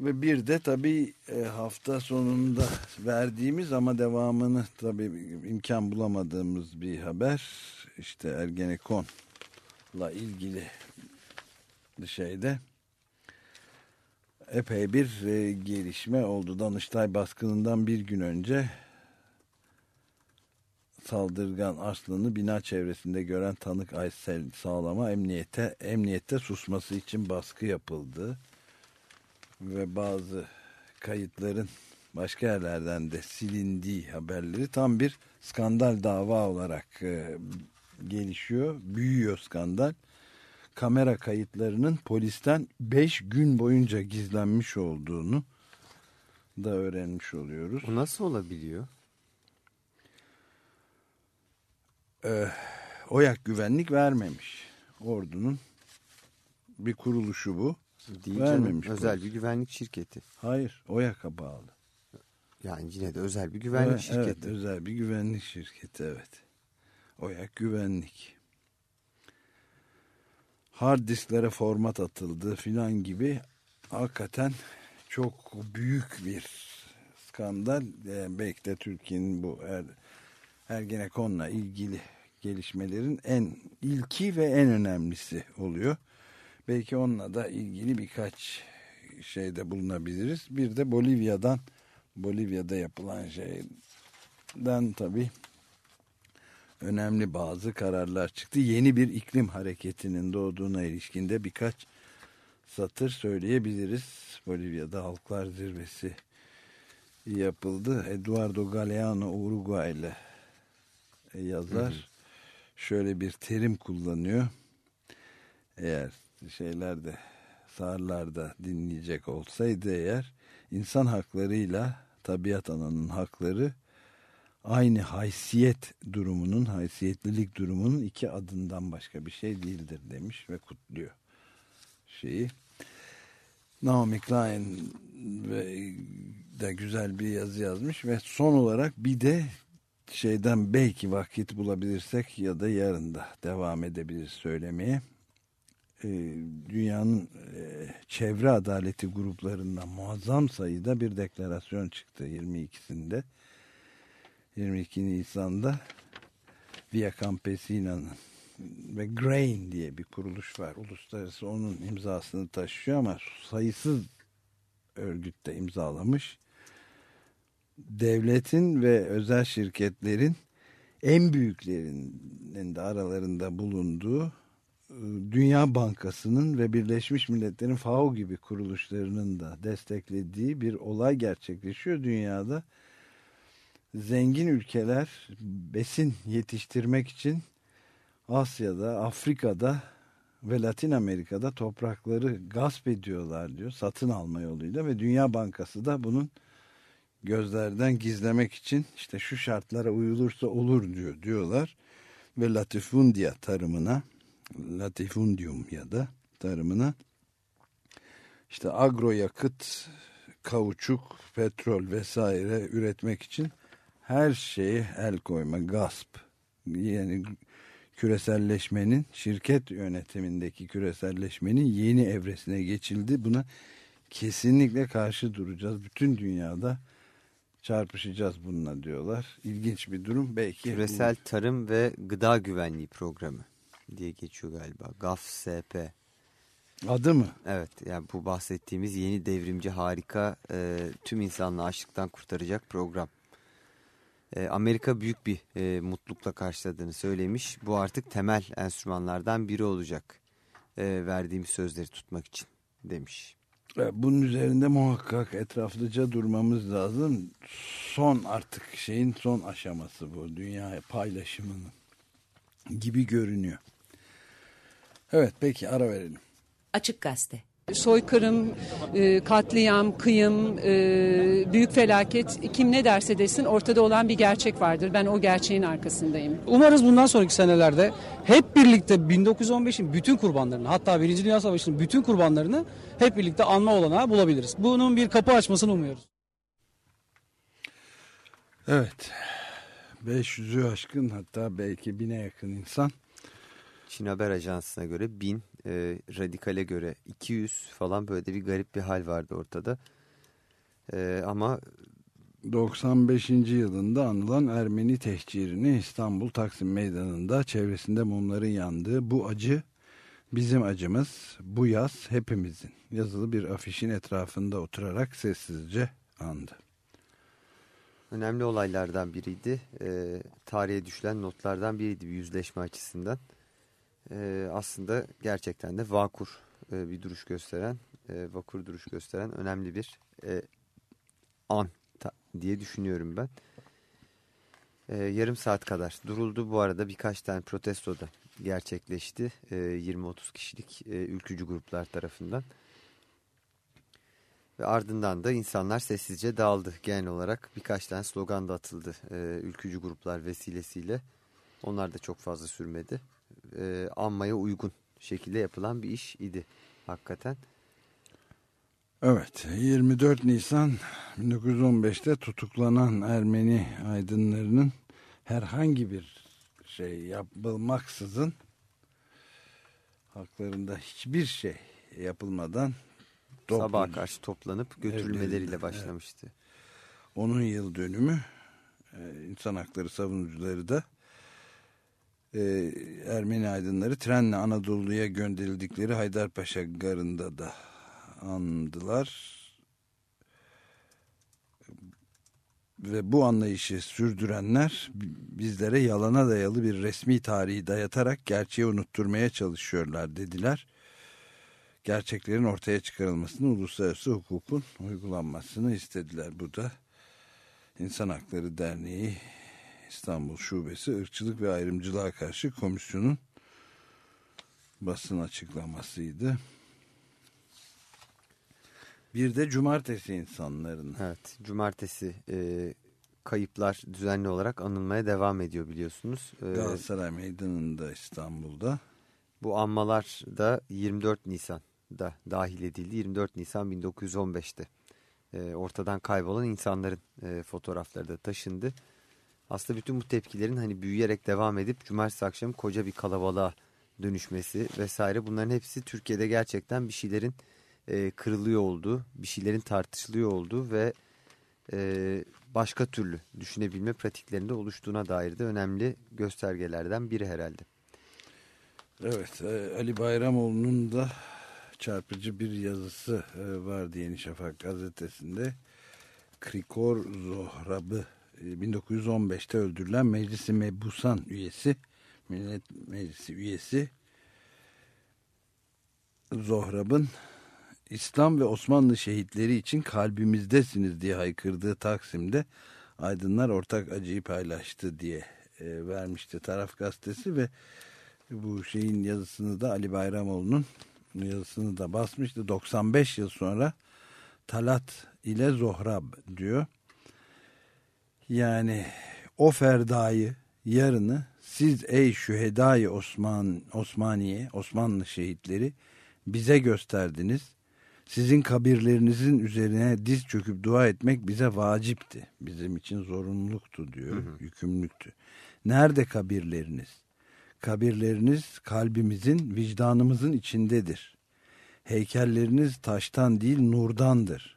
Ve bir de tabii e, hafta sonunda verdiğimiz ama devamını tabii imkan bulamadığımız bir haber. işte Ergenekon'la ilgili şeyde epey bir e, gelişme oldu. Danıştay baskınından bir gün önce saldırgan Arslan'ı bina çevresinde gören tanık Aysel sağlama emniyete emniyette susması için baskı yapıldı ve bazı kayıtların başka yerlerden de silindiği haberleri tam bir skandal dava olarak e, gelişiyor. Büyüyor skandal. Kamera kayıtlarının polisten 5 gün boyunca gizlenmiş olduğunu da öğrenmiş oluyoruz. O nasıl olabiliyor? E, OYAK güvenlik vermemiş. Ordunun bir kuruluşu bu. Değil vermemiş. Canım, özel bir güvenlik şirketi. Hayır. OYAK'a bağlı. Yani yine de özel bir güvenlik evet, şirketi. Evet özel bir güvenlik şirketi evet. Oyak Güvenlik. Hard disklere format atıldı filan gibi hakikaten çok büyük bir skandal. Yani belki de Türkiye'nin bu er, Ergenekon'la ilgili gelişmelerin en ilki ve en önemlisi oluyor. Belki onunla da ilgili birkaç şeyde bulunabiliriz. Bir de Bolivya'dan Bolivya'da yapılan şeyden tabii önemli bazı kararlar çıktı. Yeni bir iklim hareketinin doğduğuna ilişkinde birkaç satır söyleyebiliriz. Bolivya'da Halklar Zirvesi yapıldı. Eduardo Galeano Uruguaylı yazar. Hı hı. Şöyle bir terim kullanıyor. Eğer şeylerde sağırlarda dinleyecek olsaydı eğer insan haklarıyla tabiat ananın hakları aynı haysiyet durumunun, haysiyetlilik durumunun iki adından başka bir şey değildir demiş ve kutluyor şeyi. Naomi Klein de güzel bir yazı yazmış ve son olarak bir de şeyden belki vakit bulabilirsek ya da yarın da devam edebiliriz söylemeye. Ee, dünyanın e, çevre adaleti gruplarından muazzam sayıda bir deklarasyon çıktı 22'sinde. 22 Nisan'da Via Campesina'nın ve Grain diye bir kuruluş var. Uluslararası onun imzasını taşıyor ama sayısız örgütte imzalamış. Devletin ve özel şirketlerin en büyüklerinin de aralarında bulunduğu Dünya Bankası'nın ve Birleşmiş Milletler'in FAO gibi kuruluşlarının da desteklediği bir olay gerçekleşiyor. Dünyada zengin ülkeler besin yetiştirmek için Asya'da, Afrika'da ve Latin Amerika'da toprakları gasp ediyorlar diyor satın alma yoluyla ve Dünya Bankası da bunun gözlerden gizlemek için işte şu şartlara uyulursa olur diyor diyorlar ve latifundia tarımına latifundium ya da tarımına işte agro yakıt kauçuk, petrol vesaire üretmek için her şeye el koyma, gasp. Yani küreselleşmenin, şirket yönetimindeki küreselleşmenin yeni evresine geçildi. Buna kesinlikle karşı duracağız. Bütün dünyada çarpışacağız bununla diyorlar. İlginç bir durum. Belki Küresel bu... Tarım ve Gıda Güvenliği Programı diye geçiyor galiba. GAF-SP. Adı mı? Evet yani bu bahsettiğimiz yeni devrimci harika e, tüm insanlığı açlıktan kurtaracak program. E, Amerika büyük bir e, mutlulukla karşıladığını söylemiş. Bu artık temel enstrümanlardan biri olacak e, verdiğimiz sözleri tutmak için demiş. Bunun üzerinde muhakkak etraflıca durmamız lazım. Son artık şeyin son aşaması bu dünya paylaşımının gibi görünüyor. Evet peki ara verelim. Açık Gazete Soykırım, e, katliam, kıyım, e, büyük felaket kim ne derse desin ortada olan bir gerçek vardır. Ben o gerçeğin arkasındayım. Umarız bundan sonraki senelerde hep birlikte 1915'in bütün kurbanlarını hatta Birinci Dünya Savaşı'nın bütün kurbanlarını hep birlikte anma olanağı bulabiliriz. Bunun bir kapı açmasını umuyoruz. Evet. 500'ü aşkın hatta belki bine yakın insan Çin Haber Ajansı'na göre 1000, e, Radikal'e göre 200 falan böyle bir garip bir hal vardı ortada. E, ama 95. yılında anılan Ermeni tehcirini İstanbul Taksim Meydanı'nda çevresinde mumların yandığı bu acı bizim acımız bu yaz hepimizin yazılı bir afişin etrafında oturarak sessizce andı. Önemli olaylardan biriydi. E, tarihe düşülen notlardan biriydi bir yüzleşme açısından e, aslında gerçekten de vakur e, bir duruş gösteren, e, vakur duruş gösteren önemli bir e, an ta, diye düşünüyorum ben. E, yarım saat kadar duruldu. Bu arada birkaç tane protesto da gerçekleşti. E, 20-30 kişilik e, ülkücü gruplar tarafından. Ve ardından da insanlar sessizce dağıldı. Genel olarak birkaç tane slogan da atıldı e, ülkücü gruplar vesilesiyle. Onlar da çok fazla sürmedi e, anmaya uygun şekilde yapılan bir iş idi hakikaten. Evet 24 Nisan 1915'te tutuklanan Ermeni aydınlarının herhangi bir şey yapılmaksızın haklarında hiçbir şey yapılmadan Sabaha karşı toplanıp götürülmeleriyle başlamıştı. Onun yıl dönümü insan hakları savunucuları da e, Ermeni aydınları trenle Anadolu'ya gönderildikleri Haydarpaşa garında da andılar. Ve bu anlayışı sürdürenler bizlere yalana dayalı bir resmi tarihi dayatarak gerçeği unutturmaya çalışıyorlar dediler. Gerçeklerin ortaya çıkarılmasını, uluslararası hukukun uygulanmasını istediler. Bu da İnsan Hakları Derneği İstanbul Şubesi Irkçılık ve Ayrımcılığa Karşı Komisyonun basın açıklamasıydı. Bir de cumartesi insanların. Evet, cumartesi e, kayıplar düzenli olarak anılmaya devam ediyor biliyorsunuz. E, Galatasaray Meydanı'nda İstanbul'da. Bu anmalar da 24 Nisan'da dahil edildi. 24 Nisan 1915'te e, ortadan kaybolan insanların e, fotoğrafları da taşındı. Aslında bütün bu tepkilerin hani büyüyerek devam edip cumartesi akşamı koca bir kalabalığa dönüşmesi vesaire bunların hepsi Türkiye'de gerçekten bir şeylerin e, kırılıyor olduğu, bir şeylerin tartışılıyor olduğu ve e, başka türlü düşünebilme pratiklerinde oluştuğuna dair de önemli göstergelerden biri herhalde. Evet, e, Ali Bayramoğlu'nun da çarpıcı bir yazısı e, vardı Yeni Şafak gazetesinde. Krikor Zohrab'ı 1915'te e, öldürülen Meclisi Mebusan üyesi, Millet Meclisi üyesi Zohrab'ın İslam ve Osmanlı şehitleri için kalbimizdesiniz diye haykırdığı Taksim'de aydınlar ortak acıyı paylaştı diye e, vermişti Taraf Gazetesi ve bu şeyin yazısını da Ali Bayramoğlu'nun yazısını da basmıştı. 95 yıl sonra Talat ile Zohrab diyor. Yani o ferdayı yarını siz ey şühedayı Osman, Osmaniye, Osmanlı şehitleri bize gösterdiniz. Sizin kabirlerinizin üzerine diz çöküp dua etmek bize vacipti. Bizim için zorunluluktu diyor, hı hı. yükümlüktü. Nerede kabirleriniz? Kabirleriniz kalbimizin, vicdanımızın içindedir. Heykelleriniz taştan değil nurdandır.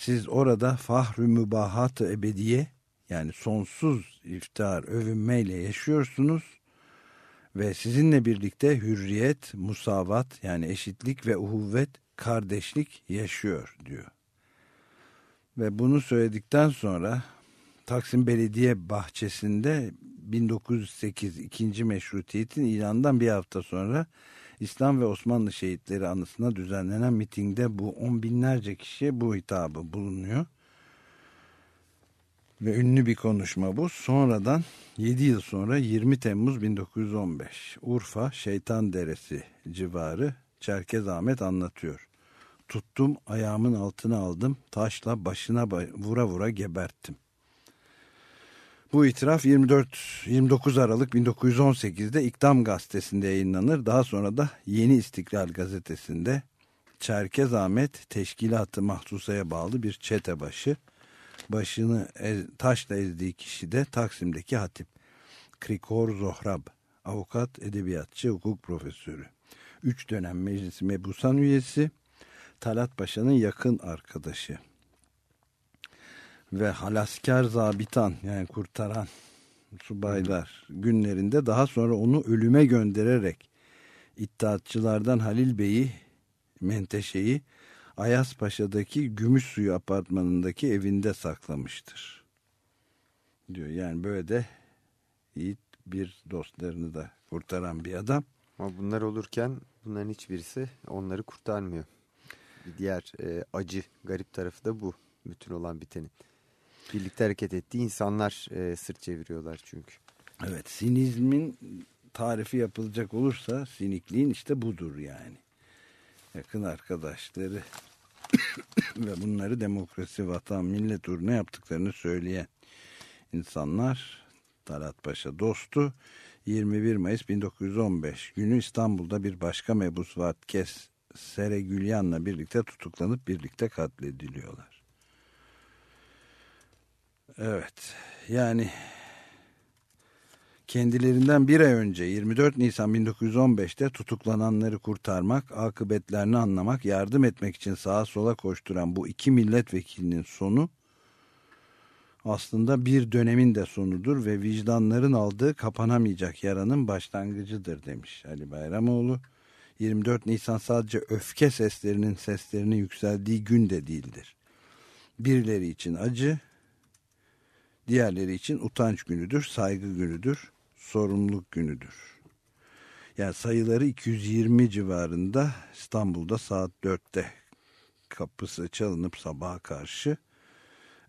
Siz orada fahrü mübahat ebediye yani sonsuz iftar, övünmeyle yaşıyorsunuz ve sizinle birlikte hürriyet, musavat yani eşitlik ve uhuvvet, kardeşlik yaşıyor diyor. Ve bunu söyledikten sonra Taksim Belediye Bahçesi'nde 1908 ikinci meşrutiyetin ilanından bir hafta sonra İslam ve Osmanlı şehitleri anısına düzenlenen mitingde bu on binlerce kişiye bu hitabı bulunuyor. Ve ünlü bir konuşma bu. Sonradan 7 yıl sonra 20 Temmuz 1915 Urfa Şeytan Deresi civarı Çerkez Ahmet anlatıyor. Tuttum ayağımın altına aldım taşla başına vura vura geberttim. Bu itiraf 24 29 Aralık 1918'de İktam gazetesinde yayınlanır. Daha sonra da Yeni İstiklal gazetesinde Çerkez Ahmet teşkilatı mahsusaya bağlı bir çete başı. Başını taşla ezdiği kişi de Taksim'deki hatip. Krikor Zohrab, avukat, edebiyatçı, hukuk profesörü. Üç dönem meclisi mebusan üyesi, Talat Paşa'nın yakın arkadaşı ve halaskar zabitan yani kurtaran subaylar günlerinde daha sonra onu ölüme göndererek iddiatçılardan Halil Bey'i Menteşe'yi Ayazpaşa'daki Gümüşsuyu apartmanındaki evinde saklamıştır. Diyor yani böyle de yiğit bir dostlarını da kurtaran bir adam. Ama bunlar olurken bunların hiçbirisi onları kurtarmıyor. Bir diğer e, acı, garip tarafı da bu bütün olan bitenin birlikte hareket ettiği insanlar e, sırt çeviriyorlar çünkü. Evet sinizmin tarifi yapılacak olursa sinikliğin işte budur yani. Yakın arkadaşları ve bunları demokrasi, vatan, millet uğruna yaptıklarını söyleyen insanlar Talat Paşa dostu 21 Mayıs 1915 günü İstanbul'da bir başka mebus Kes Sere Gülyan'la birlikte tutuklanıp birlikte katlediliyorlar. Evet yani kendilerinden bir ay önce 24 Nisan 1915'te tutuklananları kurtarmak, akıbetlerini anlamak, yardım etmek için sağa sola koşturan bu iki milletvekilinin sonu aslında bir dönemin de sonudur ve vicdanların aldığı kapanamayacak yaranın başlangıcıdır demiş Ali Bayramoğlu. 24 Nisan sadece öfke seslerinin seslerinin yükseldiği gün de değildir. Birileri için acı, diğerleri için utanç günüdür, saygı günüdür, sorumluluk günüdür. Yani sayıları 220 civarında İstanbul'da saat 4'te kapısı çalınıp sabaha karşı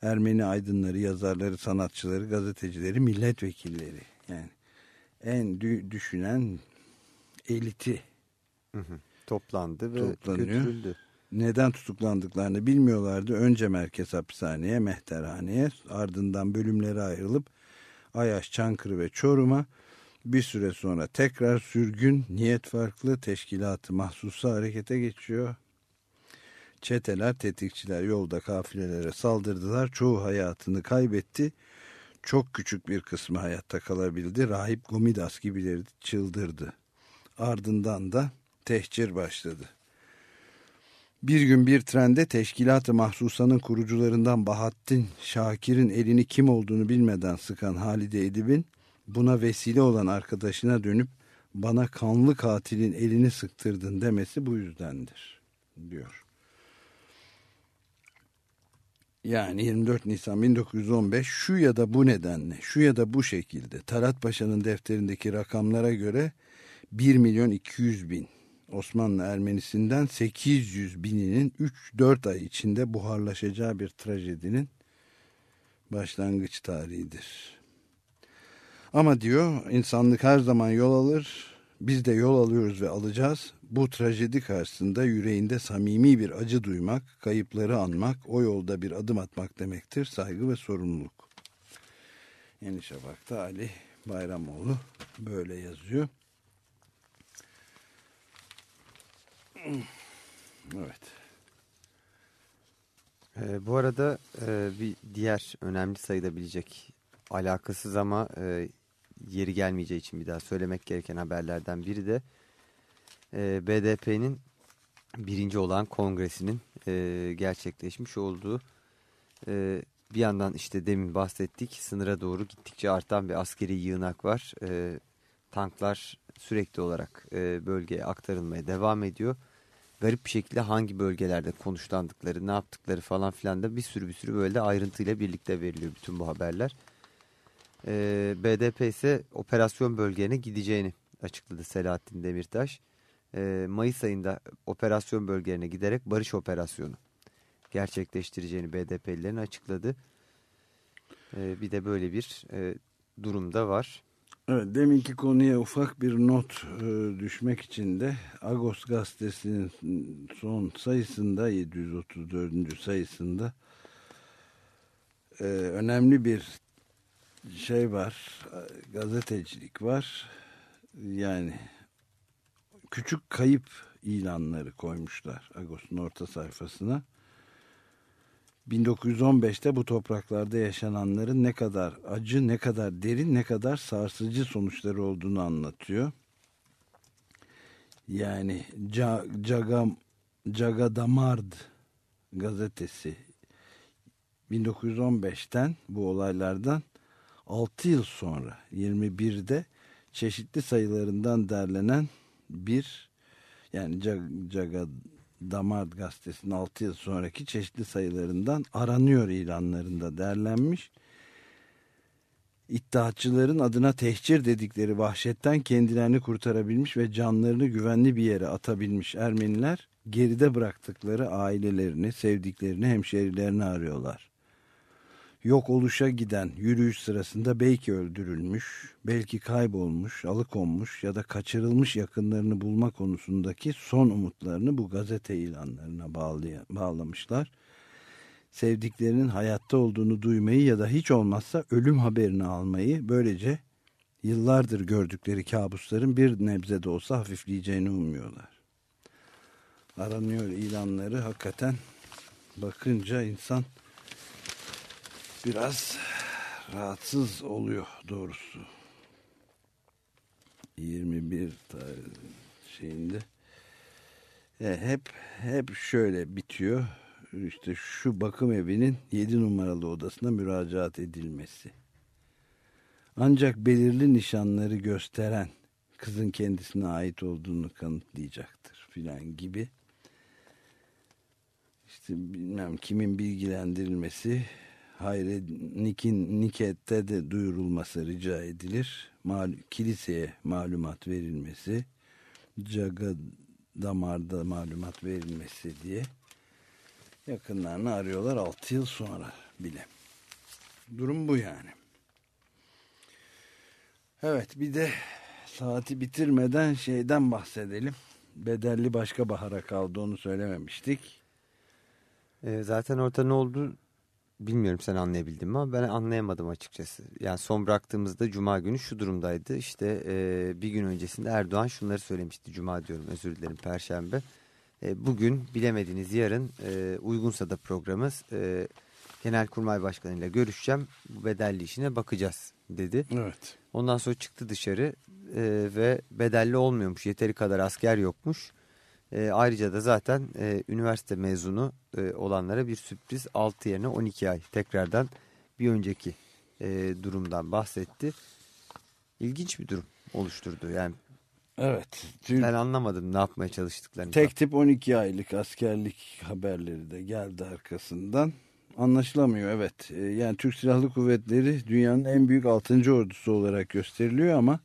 Ermeni aydınları, yazarları, sanatçıları, gazetecileri, milletvekilleri yani en düşünen eliti hı hı. toplandı ve Toplanıyor. götürüldü. Neden tutuklandıklarını bilmiyorlardı. Önce merkez hapishaneye, mehterhaneye, ardından bölümlere ayrılıp Ayaş, Çankırı ve Çorum'a bir süre sonra tekrar sürgün, niyet farklı teşkilatı mahsusa harekete geçiyor. Çeteler, tetikçiler yolda kafilelere saldırdılar. Çoğu hayatını kaybetti. Çok küçük bir kısmı hayatta kalabildi. Rahip Gomidas gibileri çıldırdı. Ardından da tehcir başladı. Bir gün bir trende teşkilat-ı mahsusanın kurucularından Bahattin Şakir'in elini kim olduğunu bilmeden sıkan Halide Edip'in buna vesile olan arkadaşına dönüp bana kanlı katilin elini sıktırdın demesi bu yüzdendir diyor. Yani 24 Nisan 1915 şu ya da bu nedenle, şu ya da bu şekilde Talat Paşa'nın defterindeki rakamlara göre 1 milyon 200 bin Osmanlı Ermenisinden 800 bininin 3-4 ay içinde buharlaşacağı bir trajedinin başlangıç tarihidir. Ama diyor insanlık her zaman yol alır, biz de yol alıyoruz ve alacağız. Bu trajedi karşısında yüreğinde samimi bir acı duymak, kayıpları anmak, o yolda bir adım atmak demektir. Saygı ve sorumluluk. Yeni Şafak'ta Ali Bayramoğlu böyle yazıyor. Evet. Ee, bu arada e, bir diğer önemli sayılabilecek alakasız ama e, yeri gelmeyeceği için bir daha söylemek gereken haberlerden biri de e, BDP'nin birinci olan kongresinin e, gerçekleşmiş olduğu e, bir yandan işte demin bahsettik sınıra doğru gittikçe artan bir askeri yığınak var. E, tanklar sürekli olarak e, bölgeye aktarılmaya devam ediyor. Garip bir şekilde hangi bölgelerde konuşlandıkları, ne yaptıkları falan filan da bir sürü bir sürü böyle ayrıntıyla birlikte veriliyor bütün bu haberler. E, BDP ise operasyon bölgelerine gideceğini açıkladı Selahattin Demirtaş. E, Mayıs ayında operasyon bölgelerine giderek barış operasyonu gerçekleştireceğini BDP'lilerin açıkladı. E, bir de böyle bir e, durumda var. Evet, deminki konuya ufak bir not e, düşmek için de Agos gazetesinin son sayısında 734. sayısında e, önemli bir şey var, gazetecilik var. Yani küçük kayıp ilanları koymuşlar Agos'un orta sayfasına. 1915'te bu topraklarda yaşananların ne kadar acı, ne kadar derin, ne kadar sarsıcı sonuçları olduğunu anlatıyor. Yani Cagam, Cagadamard gazetesi 1915'ten bu olaylardan 6 yıl sonra 21'de çeşitli sayılarından derlenen bir yani Caga Damard gazetesinin 6 yıl sonraki çeşitli sayılarından aranıyor ilanlarında derlenmiş. İddiatçıların adına tehcir dedikleri vahşetten kendilerini kurtarabilmiş ve canlarını güvenli bir yere atabilmiş Ermeniler geride bıraktıkları ailelerini, sevdiklerini, hemşerilerini arıyorlar yok oluşa giden yürüyüş sırasında belki öldürülmüş, belki kaybolmuş, alıkonmuş ya da kaçırılmış yakınlarını bulma konusundaki son umutlarını bu gazete ilanlarına bağlamışlar. Sevdiklerinin hayatta olduğunu duymayı ya da hiç olmazsa ölüm haberini almayı böylece yıllardır gördükleri kabusların bir nebze de olsa hafifleyeceğini umuyorlar. aranıyor ilanları hakikaten bakınca insan biraz rahatsız oluyor doğrusu. 21 şeyinde e, hep hep şöyle bitiyor. İşte şu bakım evinin 7 numaralı odasına müracaat edilmesi. Ancak belirli nişanları gösteren kızın kendisine ait olduğunu kanıtlayacaktır filan gibi. İşte bilmem kimin bilgilendirilmesi Hayre Nik'in Niket'te de duyurulması rica edilir. Mal, kiliseye malumat verilmesi, Caga damarda malumat verilmesi diye yakınlarını arıyorlar 6 yıl sonra bile. Durum bu yani. Evet bir de saati bitirmeden şeyden bahsedelim. Bedelli başka bahara kaldı onu söylememiştik. E, zaten orada ne oldu bilmiyorum sen anlayabildin mi ama ben anlayamadım açıkçası. Yani son bıraktığımızda Cuma günü şu durumdaydı. İşte e, bir gün öncesinde Erdoğan şunları söylemişti. Cuma diyorum özür dilerim Perşembe. E, bugün bilemediğiniz yarın e, uygunsa da programımız e, Genelkurmay Başkanı ile görüşeceğim. Bu bedelli işine bakacağız dedi. Evet. Ondan sonra çıktı dışarı e, ve bedelli olmuyormuş. Yeteri kadar asker yokmuş. E, ayrıca da zaten e, üniversite mezunu e, olanlara bir sürpriz 6 yerine 12 ay tekrardan bir önceki e, durumdan bahsetti. İlginç bir durum oluşturdu. Yani Evet. ben anlamadım ne yapmaya çalıştıklarını. Tek tip 12 aylık askerlik haberleri de geldi arkasından. Anlaşılamıyor evet. E, yani Türk Silahlı Kuvvetleri dünyanın en büyük 6. ordusu olarak gösteriliyor ama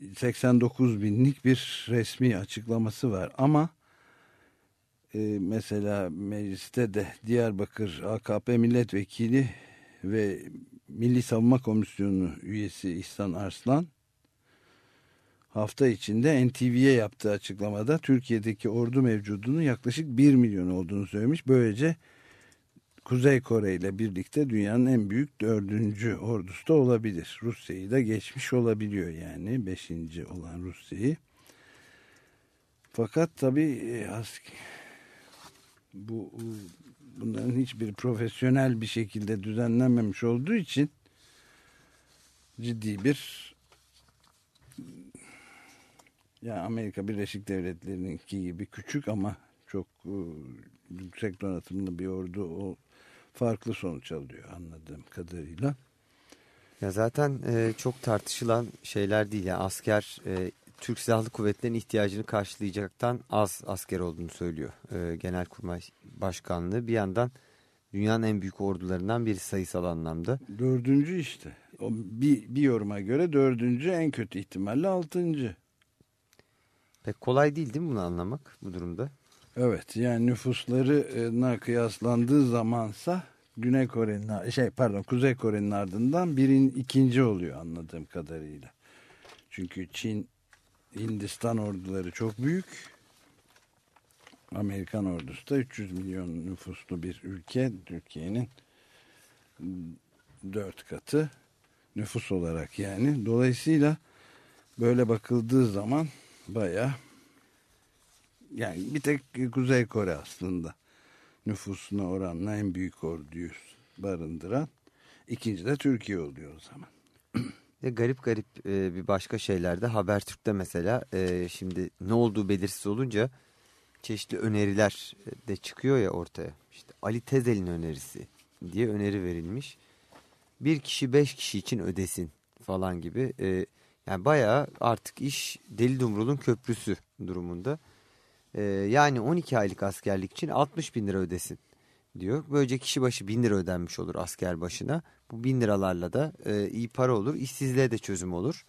789 binlik bir resmi açıklaması var. Ama e, mesela mecliste de Diyarbakır AKP milletvekili ve Milli Savunma Komisyonu üyesi İhsan Arslan hafta içinde NTV'ye yaptığı açıklamada Türkiye'deki ordu mevcudunun yaklaşık 1 milyon olduğunu söylemiş. Böylece Kuzey Kore ile birlikte dünyanın en büyük dördüncü ordusu da olabilir. Rusya'yı da geçmiş olabiliyor yani beşinci olan Rusya'yı. Fakat tabii bu bunların hiçbir profesyonel bir şekilde düzenlenmemiş olduğu için ciddi bir yani Amerika Birleşik Devletleri'ninki gibi küçük ama çok yüksek donatımlı bir ordu farklı sonuç alıyor anladığım kadarıyla. Ya zaten e, çok tartışılan şeyler değil. Yani asker e, Türk Silahlı Kuvvetleri'nin ihtiyacını karşılayacaktan az asker olduğunu söylüyor e, Genelkurmay Başkanlığı. Bir yandan dünyanın en büyük ordularından biri sayısal anlamda. Dördüncü işte. O bir, bir yoruma göre dördüncü en kötü ihtimalle altıncı. Pek kolay değil değil mi bunu anlamak bu durumda? Evet yani nüfuslarına kıyaslandığı zamansa Güney Kore'nin şey pardon Kuzey Kore'nin ardından birin ikinci oluyor anladığım kadarıyla. Çünkü Çin Hindistan orduları çok büyük. Amerikan ordusu da 300 milyon nüfuslu bir ülke. Türkiye'nin dört katı nüfus olarak yani. Dolayısıyla böyle bakıldığı zaman baya yani bir tek Kuzey Kore aslında nüfusuna oranla en büyük orduyu barındıran. İkinci de Türkiye oluyor o zaman. Ve garip garip e, bir başka şeylerde Habertürk'te mesela e, şimdi ne olduğu belirsiz olunca çeşitli öneriler de çıkıyor ya ortaya. İşte Ali Tezel'in önerisi diye öneri verilmiş. Bir kişi beş kişi için ödesin falan gibi. E, yani bayağı artık iş Deli Dumrul'un köprüsü durumunda. E, yani 12 aylık askerlik için 60 bin lira ödesin diyor. Böylece kişi başı bin lira ödenmiş olur asker başına. Bu bin liralarla da e, iyi para olur. İşsizliğe de çözüm olur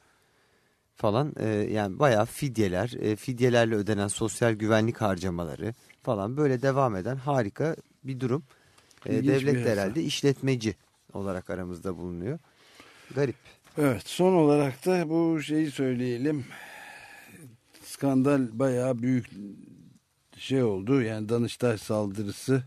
falan. E, yani bayağı fidyeler, e, fidyelerle ödenen sosyal güvenlik harcamaları falan böyle devam eden harika bir durum. E, devlet de herhalde işletmeci olarak aramızda bulunuyor. Garip. Evet son olarak da bu şeyi söyleyelim. Skandal bayağı büyük şey oldu. Yani Danıştay saldırısı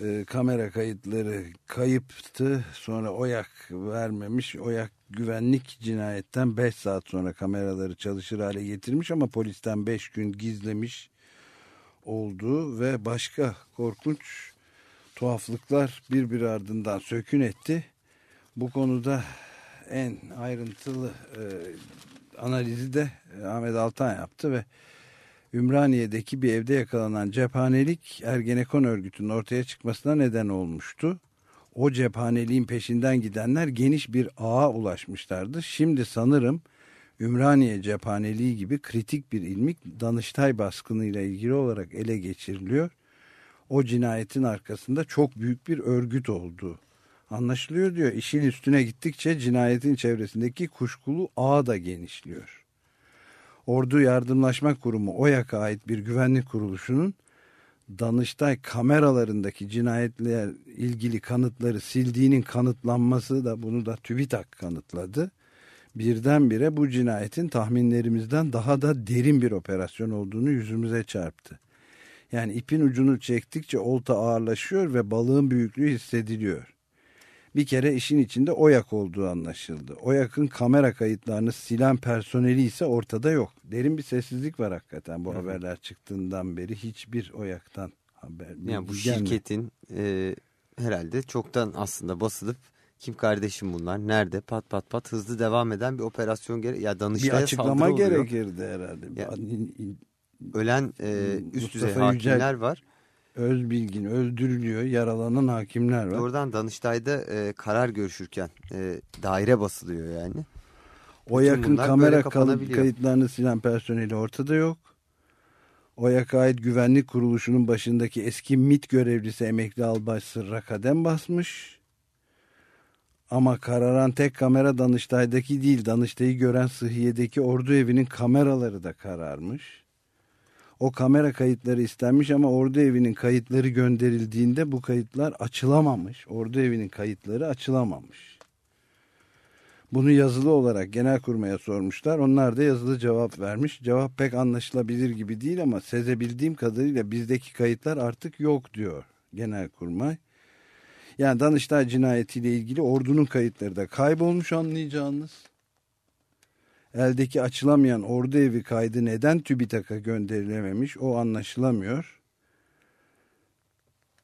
e, kamera kayıtları kayıptı. Sonra Oyak vermemiş. Oyak güvenlik cinayetten 5 saat sonra kameraları çalışır hale getirmiş ama polisten 5 gün gizlemiş olduğu ve başka korkunç tuhaflıklar birbir ardından sökün etti. Bu konuda en ayrıntılı e, analizi de Ahmet Altan yaptı ve Ümraniye'deki bir evde yakalanan cephanelik Ergenekon örgütünün ortaya çıkmasına neden olmuştu. O cephaneliğin peşinden gidenler geniş bir ağa ulaşmışlardı. Şimdi sanırım Ümraniye cephaneliği gibi kritik bir ilmik Danıştay baskınıyla ilgili olarak ele geçiriliyor. O cinayetin arkasında çok büyük bir örgüt olduğu anlaşılıyor diyor. İşin üstüne gittikçe cinayetin çevresindeki kuşkulu ağ da genişliyor. Ordu Yardımlaşma Kurumu OYAK'a ait bir güvenlik kuruluşunun Danıştay kameralarındaki cinayetler ilgili kanıtları sildiğinin kanıtlanması da bunu da TÜBİTAK kanıtladı. Birdenbire bu cinayetin tahminlerimizden daha da derin bir operasyon olduğunu yüzümüze çarptı. Yani ipin ucunu çektikçe olta ağırlaşıyor ve balığın büyüklüğü hissediliyor. Bir kere işin içinde OYAK olduğu anlaşıldı. OYAK'ın kamera kayıtlarını silen personeli ise ortada yok. Derin bir sessizlik var hakikaten bu Hı. haberler çıktığından beri hiçbir OYAK'tan haber Yani bu şirketin e, herhalde çoktan aslında basılıp kim kardeşim bunlar nerede pat pat pat hızlı devam eden bir operasyon gere ya danıştaya bir açıklama gerekirdi herhalde. Ya, ölen e, üst düzey hakimler Yücel, var Özbilgin öldürülüyor, yaralanan hakimler var. Oradan Danıştay'da e, karar görüşürken e, daire basılıyor yani. O Bütün yakın kamera kayıtlarını silen personeli ortada yok. OYAK'a ait güvenlik kuruluşunun başındaki eski MIT görevlisi emekli albay Sırra kadem basmış. Ama kararan tek kamera Danıştay'daki değil, Danıştay'ı gören Sıhhiye'deki ordu evinin kameraları da kararmış o kamera kayıtları istenmiş ama ordu evinin kayıtları gönderildiğinde bu kayıtlar açılamamış. Ordu evinin kayıtları açılamamış. Bunu yazılı olarak genelkurmaya sormuşlar. Onlar da yazılı cevap vermiş. Cevap pek anlaşılabilir gibi değil ama sezebildiğim kadarıyla bizdeki kayıtlar artık yok diyor genelkurmay. Yani Danıştay cinayetiyle ilgili ordunun kayıtları da kaybolmuş anlayacağınız eldeki açılamayan ordu evi kaydı neden TÜBİTAK'a gönderilememiş o anlaşılamıyor.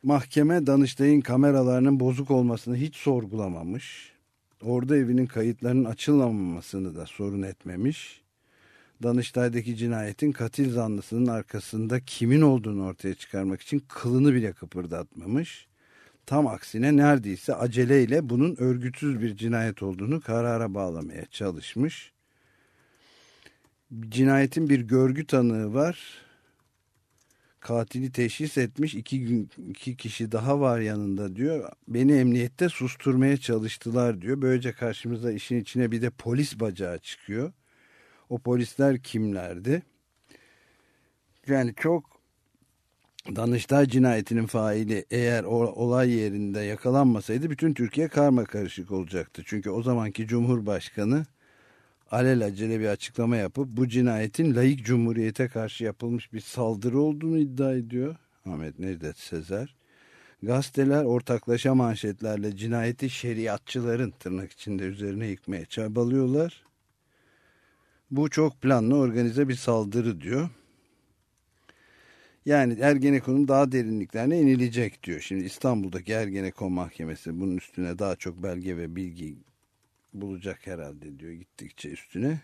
Mahkeme Danıştay'ın kameralarının bozuk olmasını hiç sorgulamamış. Ordu evinin kayıtlarının açılamamasını da sorun etmemiş. Danıştay'daki cinayetin katil zanlısının arkasında kimin olduğunu ortaya çıkarmak için kılını bile kıpırdatmamış. Tam aksine neredeyse aceleyle bunun örgütsüz bir cinayet olduğunu karara bağlamaya çalışmış cinayetin bir görgü tanığı var. Katili teşhis etmiş iki, gün, iki kişi daha var yanında diyor. Beni emniyette susturmaya çalıştılar diyor. Böylece karşımıza işin içine bir de polis bacağı çıkıyor. O polisler kimlerdi? Yani çok Danıştay cinayetinin faili eğer o olay yerinde yakalanmasaydı bütün Türkiye karma karışık olacaktı. Çünkü o zamanki Cumhurbaşkanı alelacele bir açıklama yapıp bu cinayetin layık cumhuriyete karşı yapılmış bir saldırı olduğunu iddia ediyor. Ahmet Necdet Sezer. Gazeteler ortaklaşa manşetlerle cinayeti şeriatçıların tırnak içinde üzerine yıkmaya çabalıyorlar. Bu çok planlı organize bir saldırı diyor. Yani Ergenekon'un daha derinliklerine inilecek diyor. Şimdi İstanbul'daki Ergenekon Mahkemesi bunun üstüne daha çok belge ve bilgi bulacak herhalde diyor gittikçe üstüne.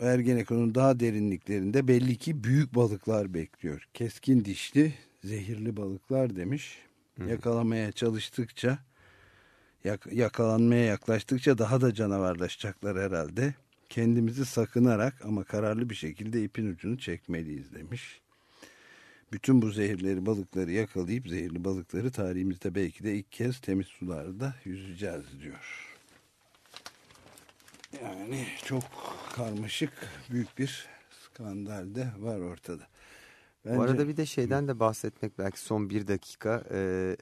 Ergenekon'un daha derinliklerinde belli ki büyük balıklar bekliyor. Keskin dişli, zehirli balıklar demiş. Hı. Yakalamaya çalıştıkça, yak yakalanmaya yaklaştıkça daha da canavarlaşacaklar herhalde. Kendimizi sakınarak ama kararlı bir şekilde ipin ucunu çekmeliyiz demiş. Bütün bu zehirleri balıkları yakalayıp zehirli balıkları tarihimizde belki de ilk kez temiz sularda yüzeceğiz diyor. Yani çok karmaşık büyük bir skandal de var ortada. Bence... Bu arada bir de şeyden de bahsetmek belki son bir dakika e,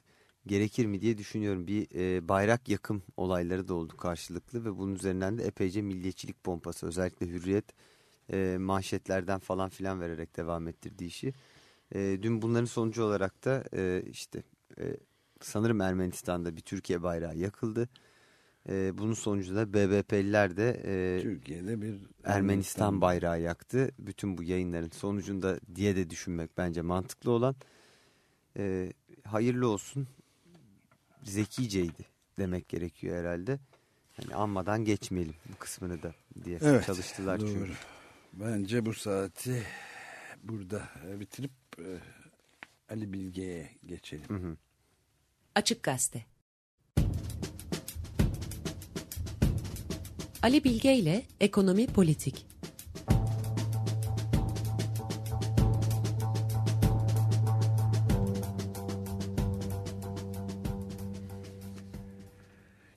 gerekir mi diye düşünüyorum. Bir e, bayrak yakım olayları da oldu karşılıklı ve bunun üzerinden de epeyce milliyetçilik pompası özellikle hürriyet e, manşetlerden falan filan vererek devam ettirdiği işi. E, dün bunların sonucu olarak da e, işte e, sanırım Ermenistan'da bir Türkiye bayrağı yakıldı. E, bunun sonucunda BBP'liler de e, Türkiye'de bir Ermenistan bayrağı yaktı. Bütün bu yayınların sonucunda diye de düşünmek bence mantıklı olan. E, hayırlı olsun zekiceydi demek gerekiyor herhalde. Hani anmadan geçmeyelim bu kısmını da diye Evet, çalıştılar doğru. çünkü. Bence bu saati burada e, bitirip e, Ali Bilge'ye geçelim. Hı hı. Açık Gazete Ali Bilge ile Ekonomi Politik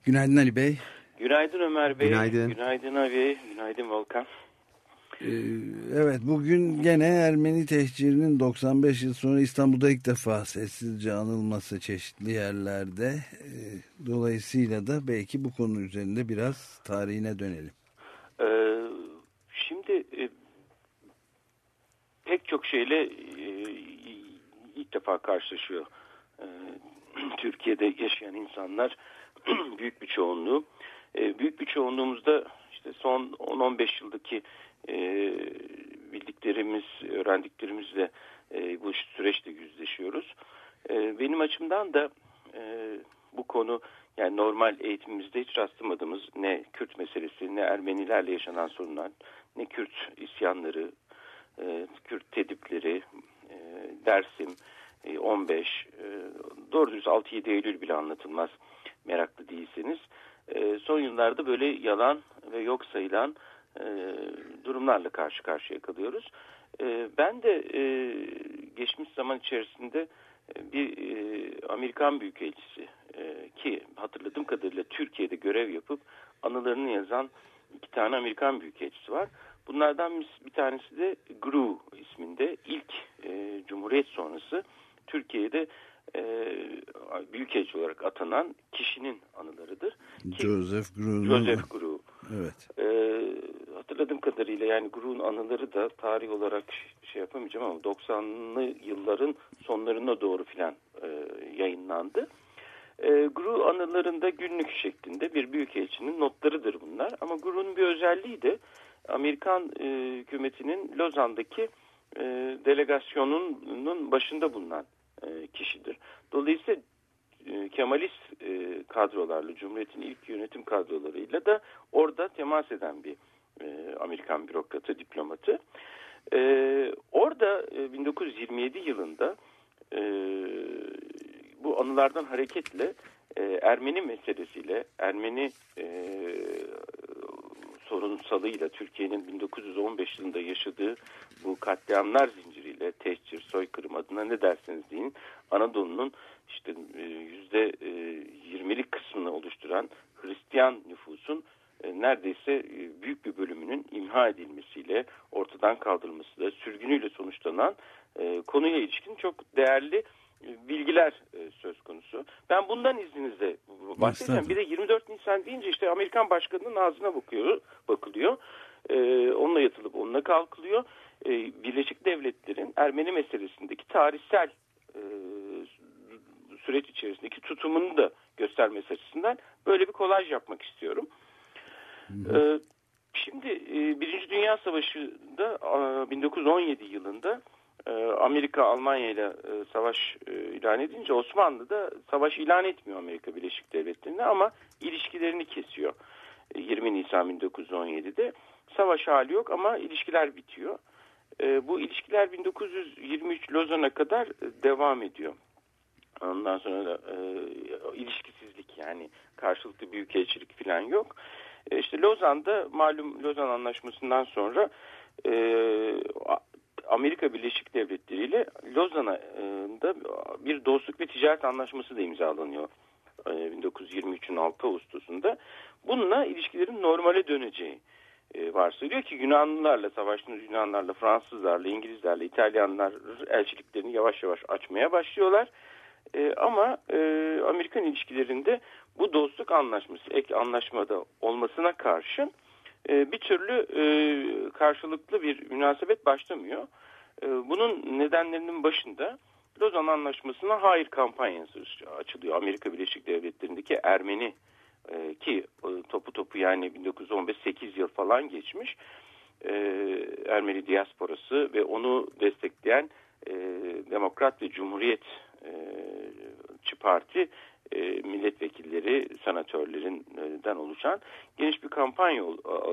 Günaydın Ali Bey. Günaydın Ömer Bey. Günaydın. Günaydın abi. Günaydın Volkan. Ee, evet bugün gene Ermeni tehcirinin 95 yıl sonra İstanbul'da ilk defa sessizce anılması çeşitli yerlerde. Ee, dolayısıyla da belki bu konu üzerinde biraz tarihine dönelim. Ee, şimdi e, pek çok şeyle e, ilk defa karşılaşıyor. E, Türkiye'de yaşayan insanlar büyük bir çoğunluğu. Büyük bir çoğunluğumuzda işte son 10-15 yıldaki e, bildiklerimiz, öğrendiklerimizle e, bu süreçte yüzleşiyoruz. E, benim açımdan da e, bu konu yani normal eğitimimizde hiç rastlamadığımız ne Kürt meselesi, ne Ermenilerle yaşanan sorunlar, ne Kürt isyanları, e, Kürt tedipleri, e, Dersim, e, 15, e, doğru dürüst 6-7 Eylül bile anlatılmaz meraklı değilseniz. E, son yıllarda böyle yalan ve yok sayılan e, durumlarla karşı karşıya kalıyoruz. E, ben de e, geçmiş zaman içerisinde bir Amerikan Büyükelçisi ki hatırladığım kadarıyla Türkiye'de görev yapıp anılarını yazan iki tane Amerikan Büyükelçisi var. Bunlardan bir, tanesi de Gru isminde ilk Cumhuriyet sonrası Türkiye'de e, Büyükelçi olarak atanan kişinin anılarıdır. Ki, Joseph Grun'un Joseph Gru. evet. E, hatırladığım kadarıyla yani Gru'nun anıları da tarih olarak şey yapamayacağım ama 90'lı yılların sonlarına doğru filan e, yayınlandı. E, Gru anılarında günlük şeklinde bir büyükelçinin notlarıdır bunlar. Ama Gru'nun bir özelliği de Amerikan e, hükümetinin Lozan'daki e, delegasyonunun başında bulunan e, kişidir. Dolayısıyla e, Kemalist e, kadrolarla, Cumhuriyet'in ilk yönetim kadrolarıyla da orada temas eden bir e, Amerikan bürokratı, diplomatı. Orada e, 1927 yılında bu anılardan hareketle Ermeni meselesiyle, Ermeni sorunsalıyla Türkiye'nin 1915 yılında yaşadığı bu katliamlar zinciriyle tehcir, soykırım adına ne derseniz deyin. Anadolu'nun işte e, yüzde 20'lik kısmını oluşturan Hristiyan nüfusun e, neredeyse e, büyük bir bölümünün imha edilmesiyle, ortadan kaldırılmasıyla, sürgünüyle sonuçlanan konuya ilişkin çok değerli bilgiler söz konusu. Ben bundan izninizle bahsedeceğim. Bir de 24 Nisan deyince işte Amerikan başkanının ağzına bakıyor, bakılıyor. onunla yatılıp onunla kalkılıyor. Birleşik Devletler'in Ermeni meselesindeki tarihsel süreç içerisindeki tutumunu da göstermesi açısından böyle bir kolaj yapmak istiyorum. Hı Şimdi Birinci Dünya Savaşı'da 1917 yılında Amerika Almanya ile savaş ilan edince Osmanlı da savaş ilan etmiyor Amerika Birleşik Devletleri'ne ama ilişkilerini kesiyor. 20 Nisan 1917'de savaş hali yok ama ilişkiler bitiyor. Bu ilişkiler 1923 Lozan'a kadar devam ediyor. Ondan sonra da e, ilişkisizlik yani karşılıklı büyükelçilik falan yok. E, işte Lozan'da malum Lozan Anlaşması'ndan sonra e, Amerika Birleşik Devletleri ile Lozan'da bir dostluk ve ticaret anlaşması da imzalanıyor. 1923'ün 6 Ağustos'unda. Bununla ilişkilerin normale döneceği e, varsayılıyor ki Yunanlılarla savaştığımız Yunanlarla, Fransızlarla, İngilizlerle, İtalyanlar elçiliklerini yavaş yavaş açmaya başlıyorlar. E, ama e, Amerikan ilişkilerinde bu dostluk anlaşması, ek anlaşmada olmasına karşın e, bir türlü e, karşılıklı bir münasebet başlamıyor. E, bunun nedenlerinin başında Lozan Anlaşması'na hayır kampanyası açılıyor. Amerika Birleşik Devletleri'ndeki Ermeni e, ki e, topu topu yani 1915 8 yıl falan geçmiş e, Ermeni diasporası ve onu destekleyen e, Demokrat ve Cumhuriyet e, Parti e, milletvekilleri, senatörlerinden oluşan geniş bir kampanya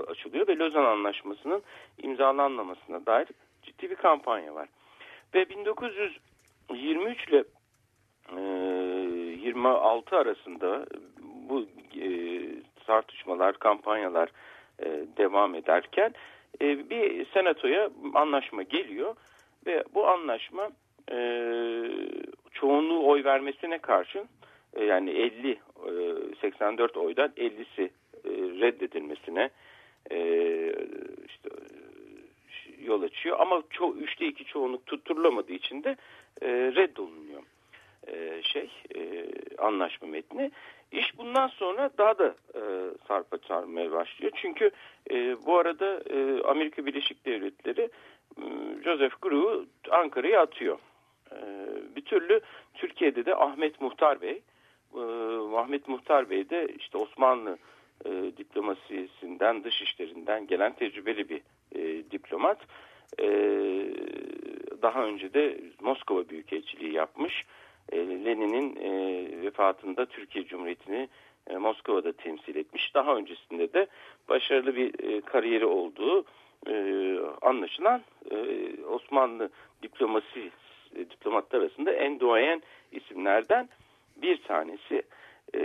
açılıyor ve Lozan Anlaşması'nın imzalanmamasına dair ciddi bir kampanya var. Ve 1923 ile e, 26 arasında bu e, tartışmalar, kampanyalar e, devam ederken e, bir senatoya anlaşma geliyor ve bu anlaşma e, çoğunluğu oy vermesine karşın e, yani 50 e, 84 oydan 50'si e, reddedilmesine e, işte e, yol açıyor ama ço üçte iki çoğunluk tutturulamadığı için de e, reddolunuyor e, şey e, anlaşma metni. İş bundan sonra daha da e, sarpa sarmaya başlıyor. Çünkü e, bu arada e, Amerika Birleşik Devletleri e, Joseph Grew'u Ankara'ya atıyor. E, bir türlü Türkiye'de de Ahmet Muhtar Bey, e, Ahmet Muhtar Bey de işte Osmanlı e, diplomasisinden, dış işlerinden gelen tecrübeli bir e, diplomat. E, daha önce de Moskova Büyükelçiliği yapmış. E, Lenin'in e, vefatında Türkiye Cumhuriyeti'ni e, Moskova'da temsil etmiş. Daha öncesinde de başarılı bir e, kariyeri olduğu e, anlaşılan e, Osmanlı diplomasi e, diplomatlar arasında en doğayan isimlerden bir tanesi. E,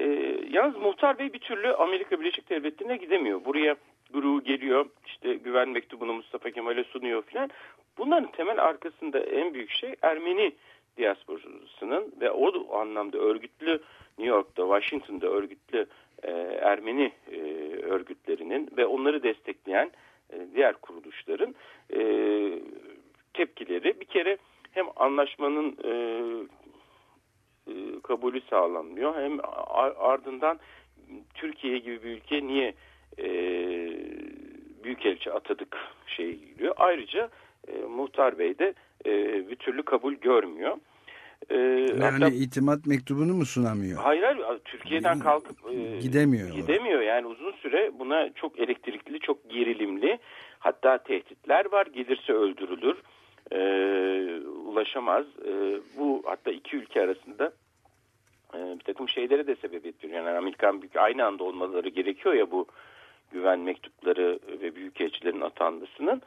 yalnız Muhtar Bey bir türlü Amerika Birleşik Devletleri'ne gidemiyor. Buraya Guru geliyor, işte güven mektubunu Mustafa Kemal'e sunuyor filan. Bunların temel arkasında en büyük şey Ermeni diasporasının ve o anlamda örgütlü New York'ta, Washington'da örgütlü e, Ermeni e, örgütlerinin ve onları destekleyen e, diğer kuruluşların e, tepkileri bir kere hem anlaşmanın e, e, kabulü sağlanmıyor hem ardından Türkiye gibi bir ülke niye e, büyükelçi atadık şey geliyor. Ayrıca e, Muhtar Bey de e, bir türlü kabul görmüyor. E, yani hatta, itimat mektubunu mu sunamıyor? Hayır hayır Türkiye'den kalkıp e, gidemiyor. Gidemiyor yani uzun süre buna çok elektrikli çok gerilimli hatta tehditler var gelirse öldürülür e, ulaşamaz. E, bu hatta iki ülke arasında e, bir takım şeylere de sebebiyet veriyor. Yani Amerikan büyük aynı anda olmaları gerekiyor ya bu güven mektupları ve büyükelçilerin atanmasının.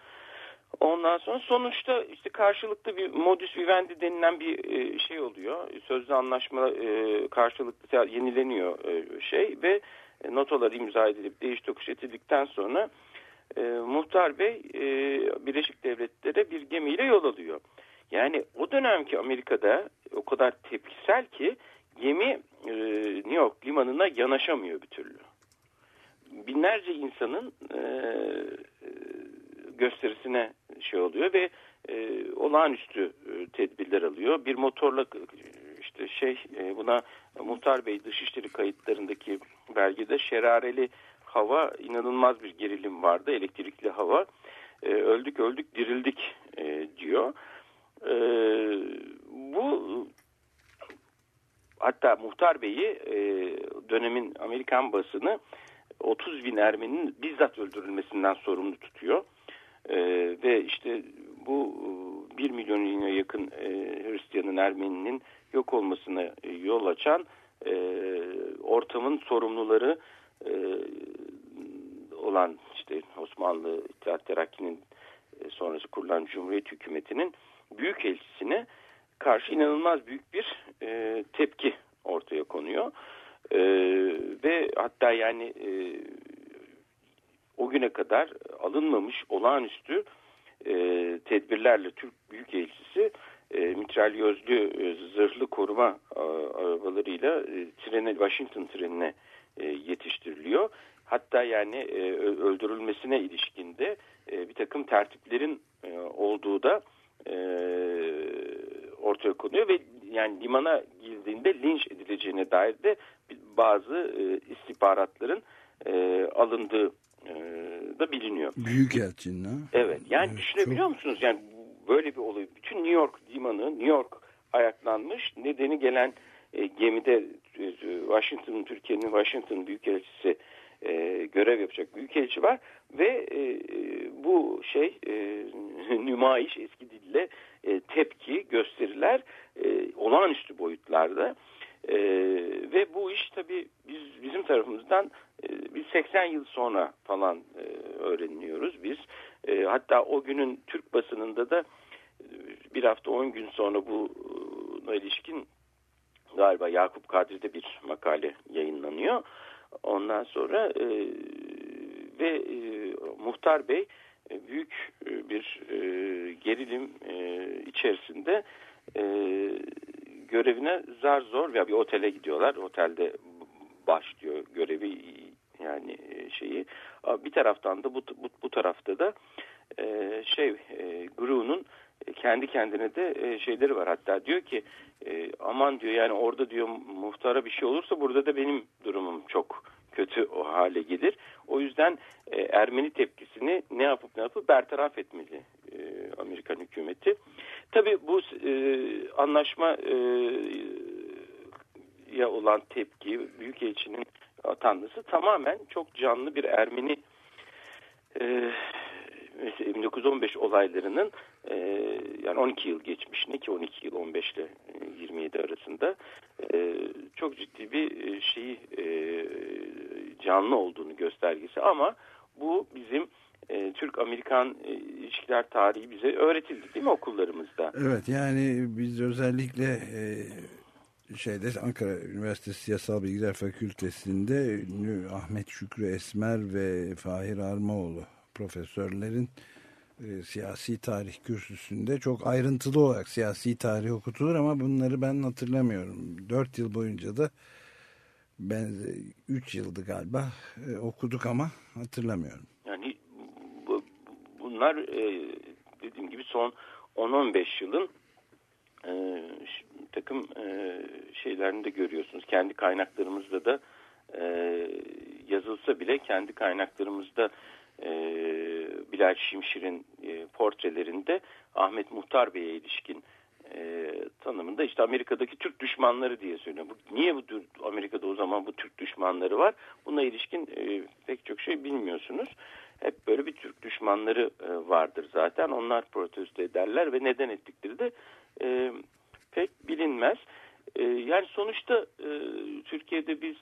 Ondan sonra sonuçta işte karşılıklı bir modus vivendi denilen bir e, şey oluyor. Sözlü anlaşma e, karşılıklı yenileniyor e, şey ve notalar imza edilip değiş tokuş edildikten sonra e, Muhtar Bey e, Birleşik Devletlere bir gemiyle yol alıyor. Yani o dönemki Amerika'da o kadar tepkisel ki gemi e, New York limanına yanaşamıyor bir türlü. Binlerce insanın e, gösterisine şey oluyor ve e, olağanüstü e, tedbirler alıyor. Bir motorla işte şey e, buna Muhtar Bey Dışişleri kayıtlarındaki belgede şerareli hava inanılmaz bir gerilim vardı. Elektrikli hava. E, öldük öldük dirildik e, diyor. E, bu hatta Muhtar Bey'i e, dönemin Amerikan basını 30 bin Ermeni'nin bizzat öldürülmesinden sorumlu tutuyor. E, ve işte bu 1 milyon yakın e, Hristiyanın Ermeni'nin yok olmasına e, yol açan e, ortamın sorumluları e, olan işte Osmanlı İttihat Terakki'nin e, sonrası kurulan Cumhuriyet hükümetinin büyük elçisine karşı inanılmaz büyük bir e, tepki ortaya konuyor. E, ve hatta yani e, o güne kadar alınmamış olağanüstü e, tedbirlerle Türk Büyükelçisi e, mitralyözlü e, zırhlı koruma a, arabalarıyla e, trene, Washington trenine e, yetiştiriliyor. Hatta yani e, öldürülmesine ilişkinde e, bir takım tertiplerin e, olduğu da e, ortaya konuyor ve yani limana girdiğinde linç edileceğine dair de bazı e, istihbaratların e, alındığı e, da biliniyor. Büyükelçinin ha? Evet yani evet, düşünebiliyor çok... musunuz yani böyle bir olay bütün New York limanı New York ayaklanmış. Nedeni gelen e, gemide Washington, Türkiye'nin Washington Büyükelçisi e, görev yapacak büyükelçi var ve e, bu şey e, nümayiş eski dille e, tepki gösteriler e, olağanüstü boyutlarda. E, ve bu iş tabi biz bizim tarafımızdan e, biz 80 yıl sonra falan e, öğreniyoruz biz. E, hatta o günün Türk basınında da e, bir hafta 10 gün sonra bu e, ilişkin galiba Yakup Kadri'de bir makale yayınlanıyor. Ondan sonra e, ve e, Muhtar Bey e, büyük e, bir e, gerilim e, içerisinde e, görevine zar zor veya bir otele gidiyorlar. Otelde başlıyor görevi yani e, şeyi. Bir taraftan da bu, bu, bu tarafta da e, şey e, Gru'nun kendi kendine de e, şeyleri var. Hatta diyor ki e, aman diyor yani orada diyor muhtara bir şey olursa burada da benim durumum çok kötü o hale gelir. O yüzden e, Ermeni tepkisini ne yapıp ne yapıp bertaraf etmeli Amerikan hükümeti. Tabi bu anlaşma ya olan tepki Büyükelçinin atanması tamamen çok canlı bir Ermeni 1915 olaylarının e, yani 12 yıl geçmiş ne ki 12 yıl 15 ile 27 arasında e, çok ciddi bir e, şeyi e, canlı olduğunu göstergesi ama bu bizim e, Türk-Amerikan e, ilişkiler tarihi bize öğretildi değil mi okullarımızda? Evet yani biz özellikle e, şeyde Ankara Üniversitesi Siyasal Bilgiler Fakültesi'nde Ahmet Şükrü Esmer ve Fahir Armaoğlu profesörlerin e, siyasi tarih kürsüsünde çok ayrıntılı olarak siyasi tarih okutulur ama bunları ben hatırlamıyorum. Dört yıl boyunca da ben üç yıldı galiba e, okuduk ama hatırlamıyorum. Yani bu, bunlar e, dediğim gibi son 10-15 yılın e, takım e, şeylerini de görüyorsunuz. Kendi kaynaklarımızda da e, yazılsa bile kendi kaynaklarımızda e, Bilal Şimşir'in e, portrelerinde Ahmet Muhtar Bey'e ilişkin e, tanımında işte Amerika'daki Türk düşmanları diye söylüyor. Bu, niye bu Amerika'da o zaman bu Türk düşmanları var? Buna ilişkin e, pek çok şey bilmiyorsunuz. Hep böyle bir Türk düşmanları e, vardır zaten. Onlar protesto ederler ve neden ettikleri de e, pek bilinmez. E, yani sonuçta e, Türkiye'de biz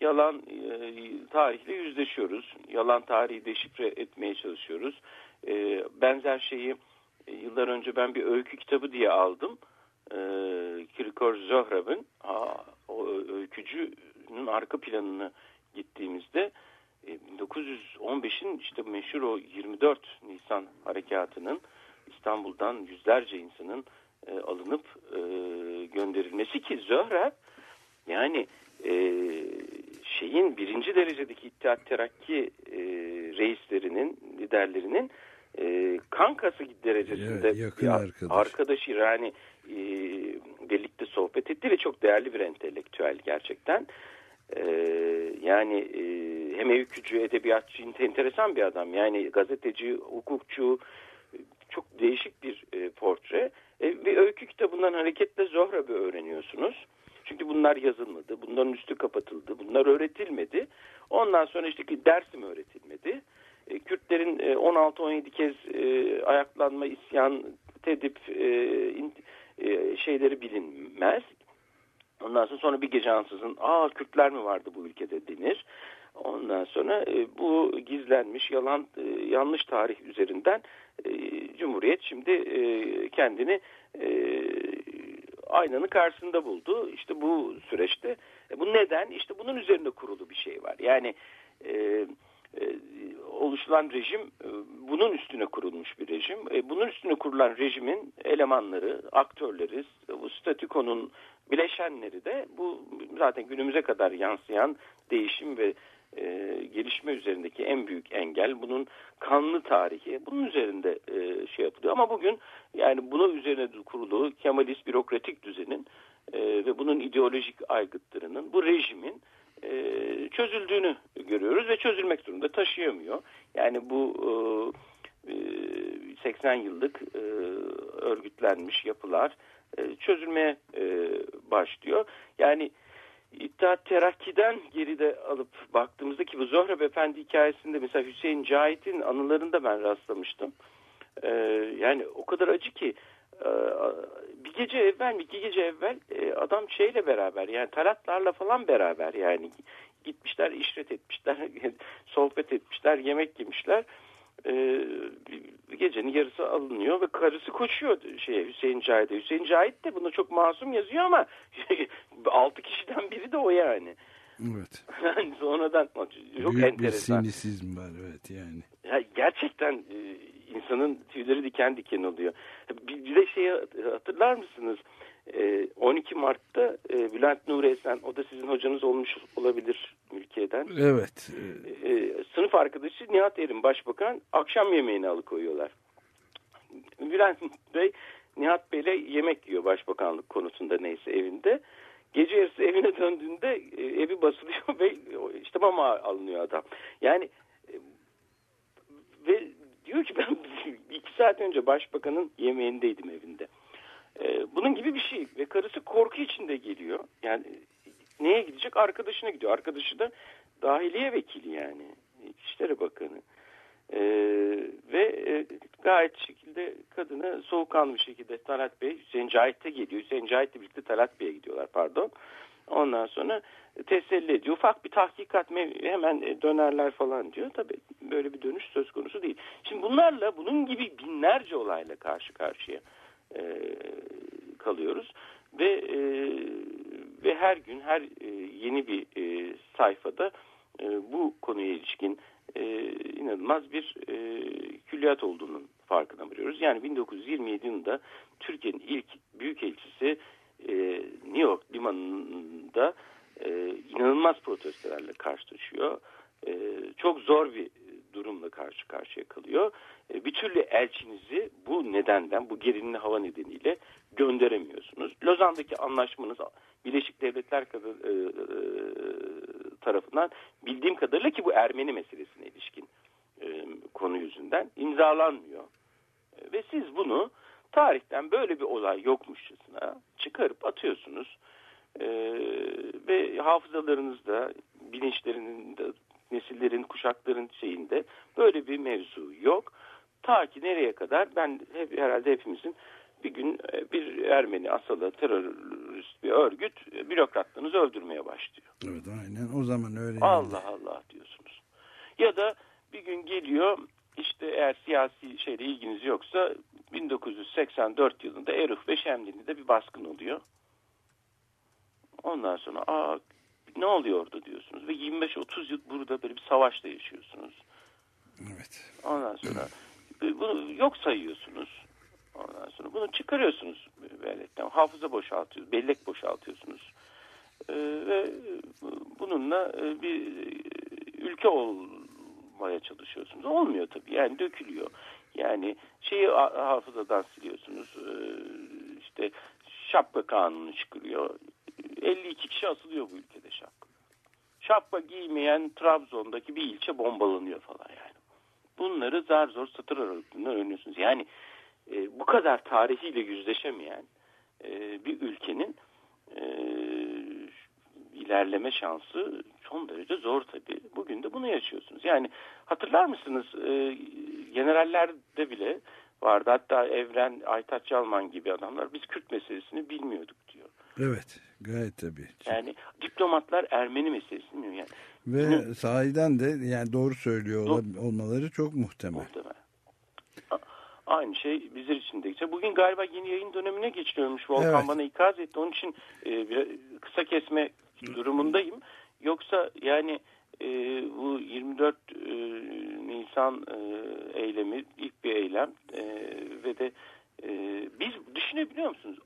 yalan e, tarihle yüzleşiyoruz. Yalan tarihi deşifre etmeye çalışıyoruz. E, benzer şeyi e, yıllar önce ben bir öykü kitabı diye aldım. E, Kirkor Zohrab'ın o öykücünün arka planını gittiğimizde 1915'in işte meşhur o 24 Nisan harekatının İstanbul'dan yüzlerce insanın alınıp gönderilmesi ki Zohrab yani şeyin birinci derecedeki İttihat Terakki e, reislerinin, liderlerinin e, kankası derecesinde yakın bir arkadaş. arkadaşı yani e, birlikte sohbet etti ve çok değerli bir entelektüel gerçekten. E, yani e, hem öykücü, edebiyatçı, enteresan bir adam. Yani gazeteci, hukukçu, çok değişik bir e, portre. E, ve öykü kitabından hareketle Zohrab'ı öğreniyorsunuz. Çünkü bunlar yazılmadı, bunların üstü kapatıldı, bunlar öğretilmedi. Ondan sonra işte Dersim öğretilmedi. E, Kürtlerin 16-17 kez e, ayaklanma, isyan, tedip e, şeyleri bilinmez. Ondan sonra, sonra bir gece ansızın aa Kürtler mi vardı bu ülkede denir. Ondan sonra bu gizlenmiş yalan yanlış tarih üzerinden Cumhuriyet şimdi kendini aynanın karşısında buldu. İşte bu süreçte e, bu neden? İşte bunun üzerine kurulu bir şey var. Yani e, e, oluşulan rejim e, bunun üstüne kurulmuş bir rejim. E, bunun üstüne kurulan rejimin elemanları, aktörleri, bu statükonun bileşenleri de bu zaten günümüze kadar yansıyan değişim ve e, gelişme üzerindeki en büyük engel bunun kanlı tarihi bunun üzerinde e, şey yapılıyor ama bugün yani buna üzerine kurulu Kemalist bürokratik düzenin e, ve bunun ideolojik aygıtlarının bu rejimin e, çözüldüğünü görüyoruz ve çözülmek zorunda taşıyamıyor. Yani bu e, 80 e, yıllık e, örgütlenmiş yapılar e, çözülmeye e, başlıyor. Yani İttihat Terakki'den geride alıp baktığımızda ki bu Zohrab Efendi hikayesinde mesela Hüseyin Cahit'in anılarında ben rastlamıştım. Ee, yani o kadar acı ki e, bir gece evvel mi iki gece evvel e, adam şeyle beraber yani talatlarla falan beraber yani gitmişler işret etmişler sohbet etmişler yemek yemişler e, gecenin yarısı alınıyor ve karısı koşuyor şeye Hüseyin Cahit'e. Hüseyin Cahit de bunu çok masum yazıyor ama altı kişiden biri de o yani. Evet. Yani sonradan çok Büyük enteresan. bir sinisizm var evet yani. Ya gerçekten e, insanın tüyleri diken diken oluyor. Bir, bir de şeyi hatırlar mısınız? E, 12 Mart'ta e, Bülent Nuri Esen, o da sizin hocanız olmuş olabilir ülkeden. Evet. E, sınıf arkadaşı Nihat Erim Başbakan akşam yemeğini alıkoyuyorlar. Bülent Bey Nihat Bey'le yemek yiyor başbakanlık konusunda neyse evinde. Gece yarısı evine döndüğünde e, evi basılıyor ve işte mama alınıyor adam. Yani ve diyor ki ben iki saat önce başbakanın yemeğindeydim evinde. E, bunun gibi bir şey ve karısı korku içinde geliyor. Yani neye gidecek? Arkadaşına gidiyor. Arkadaşı da dahiliye vekili yani. İçişleri Bakanı. Ee, ve e, gayet şekilde kadını soğukkanlı bir şekilde Talat Bey Hüseyin Cahit'e geliyor. Hüseyin Cahit'le birlikte Talat Bey'e gidiyorlar pardon. Ondan sonra teselli ediyor. Ufak bir tahkikat hemen dönerler falan diyor. Tabii böyle bir dönüş söz konusu değil. Şimdi bunlarla bunun gibi binlerce olayla karşı karşıya e, kalıyoruz. Ve e, ve her gün her e, yeni bir e, sayfada e, bu konuya ilişkin e, inanılmaz bir e, külliyat olduğunun farkına varıyoruz. Yani 1927 yılında Türkiye'nin ilk büyükelçisi e, New York limanında e, inanılmaz protestolarla karşılaşıyor. E, çok zor bir durumla karşı karşıya kalıyor. E, bir türlü elçinizi bu nedenden, bu gerilimli hava nedeniyle gönderemiyorsunuz. Lozan'daki anlaşmanız Birleşik Devletler e, e, tarafından bildiğim kadarıyla ki bu Ermeni meselesine ilişkin e, konu yüzünden imzalanmıyor. Ve siz bunu tarihten böyle bir olay yokmuşçasına çıkarıp atıyorsunuz. Ve hafızalarınızda, bilinçlerinin nesillerin, kuşakların şeyinde böyle bir mevzu yok. Ta ki nereye kadar ben hep, herhalde hepimizin bir gün e, bir Ermeni asalı terörist bir örgüt e, bürokratlarınızı öldürmeye başlıyor. Evet aynen o zaman öyle. Allah Allah diyorsunuz. Ya da bir gün geliyor işte eğer siyasi şeyle ilginiz yoksa 1984 yılında Eruf ve Şemdinli'de bir baskın oluyor. Ondan sonra aa ne oluyordu diyorsunuz ve 25-30 yıl burada böyle bir savaşta yaşıyorsunuz. Evet. Ondan sonra bunu yok sayıyorsunuz. Ondan sonra bunu çıkarıyorsunuz belletten. Hafıza boşaltıyorsunuz, bellek boşaltıyorsunuz. Ee, ve bununla e, bir ülke olmaya çalışıyorsunuz. Olmuyor tabii. Yani dökülüyor. Yani şeyi hafızadan siliyorsunuz. Ee, işte şapka kanunu çıkıyor. 52 kişi asılıyor bu ülkede şapka. Şapka giymeyen Trabzon'daki bir ilçe bombalanıyor falan yani. Bunları zar zor satır aralıklarından öğreniyorsunuz. Yani e, bu kadar tarihiyle yüzleşemeyen e, bir ülkenin e, ilerleme şansı son derece zor tabii. Bugün de bunu yaşıyorsunuz. Yani hatırlar mısınız e, generallerde bile vardı. Hatta Evren, Aytaç Çalman gibi adamlar biz Kürt meselesini bilmiyorduk diyor. Evet gayet tabii. Yani diplomatlar Ermeni meselesini bilmiyor. Yani. Ve Bunu, sahiden de yani doğru söylüyor do olmaları çok muhtemel. Muhtemel. Aynı şey bizler için de geçer. Bugün galiba yeni yayın dönemine geçiliyormuş. Volkan evet. bana ikaz etti. Onun için e, bir kısa kesme durumundayım. Yoksa yani e, bu 24 e, Nisan e, eylemi ilk bir eylem e, ve de e, biz düşünebiliyor musunuz?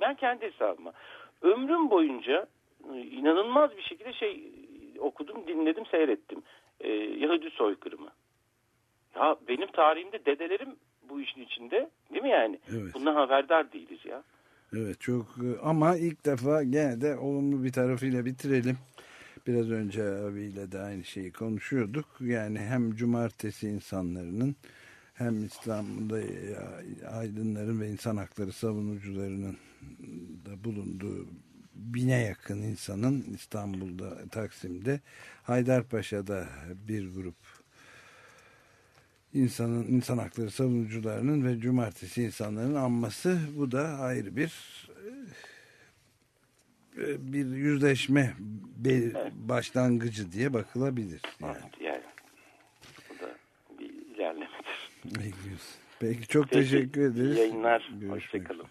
Ben kendi hesabıma ömrüm boyunca e, inanılmaz bir şekilde şey okudum, dinledim, seyrettim. E, Yahudi soykırımı. Ya benim tarihimde dedelerim bu işin içinde değil mi yani? Evet. Bundan haberdar değiliz ya. Evet çok ama ilk defa gene de olumlu bir tarafıyla bitirelim. Biraz önce abiyle de aynı şeyi konuşuyorduk. Yani hem cumartesi insanlarının hem İslam'da aydınların ve insan hakları savunucularının da bulunduğu bine yakın insanın İstanbul'da Taksim'de Haydarpaşa'da bir grup insanın insan hakları savunucularının ve cumartesi insanların anması bu da ayrı bir e, bir yüzleşme başlangıcı diye bakılabilir. Yani. Evet, yani. Bu da bir ilerlemedir. Peki çok Peki, teşekkür ederiz. Yayınlar. Hoşçakalın.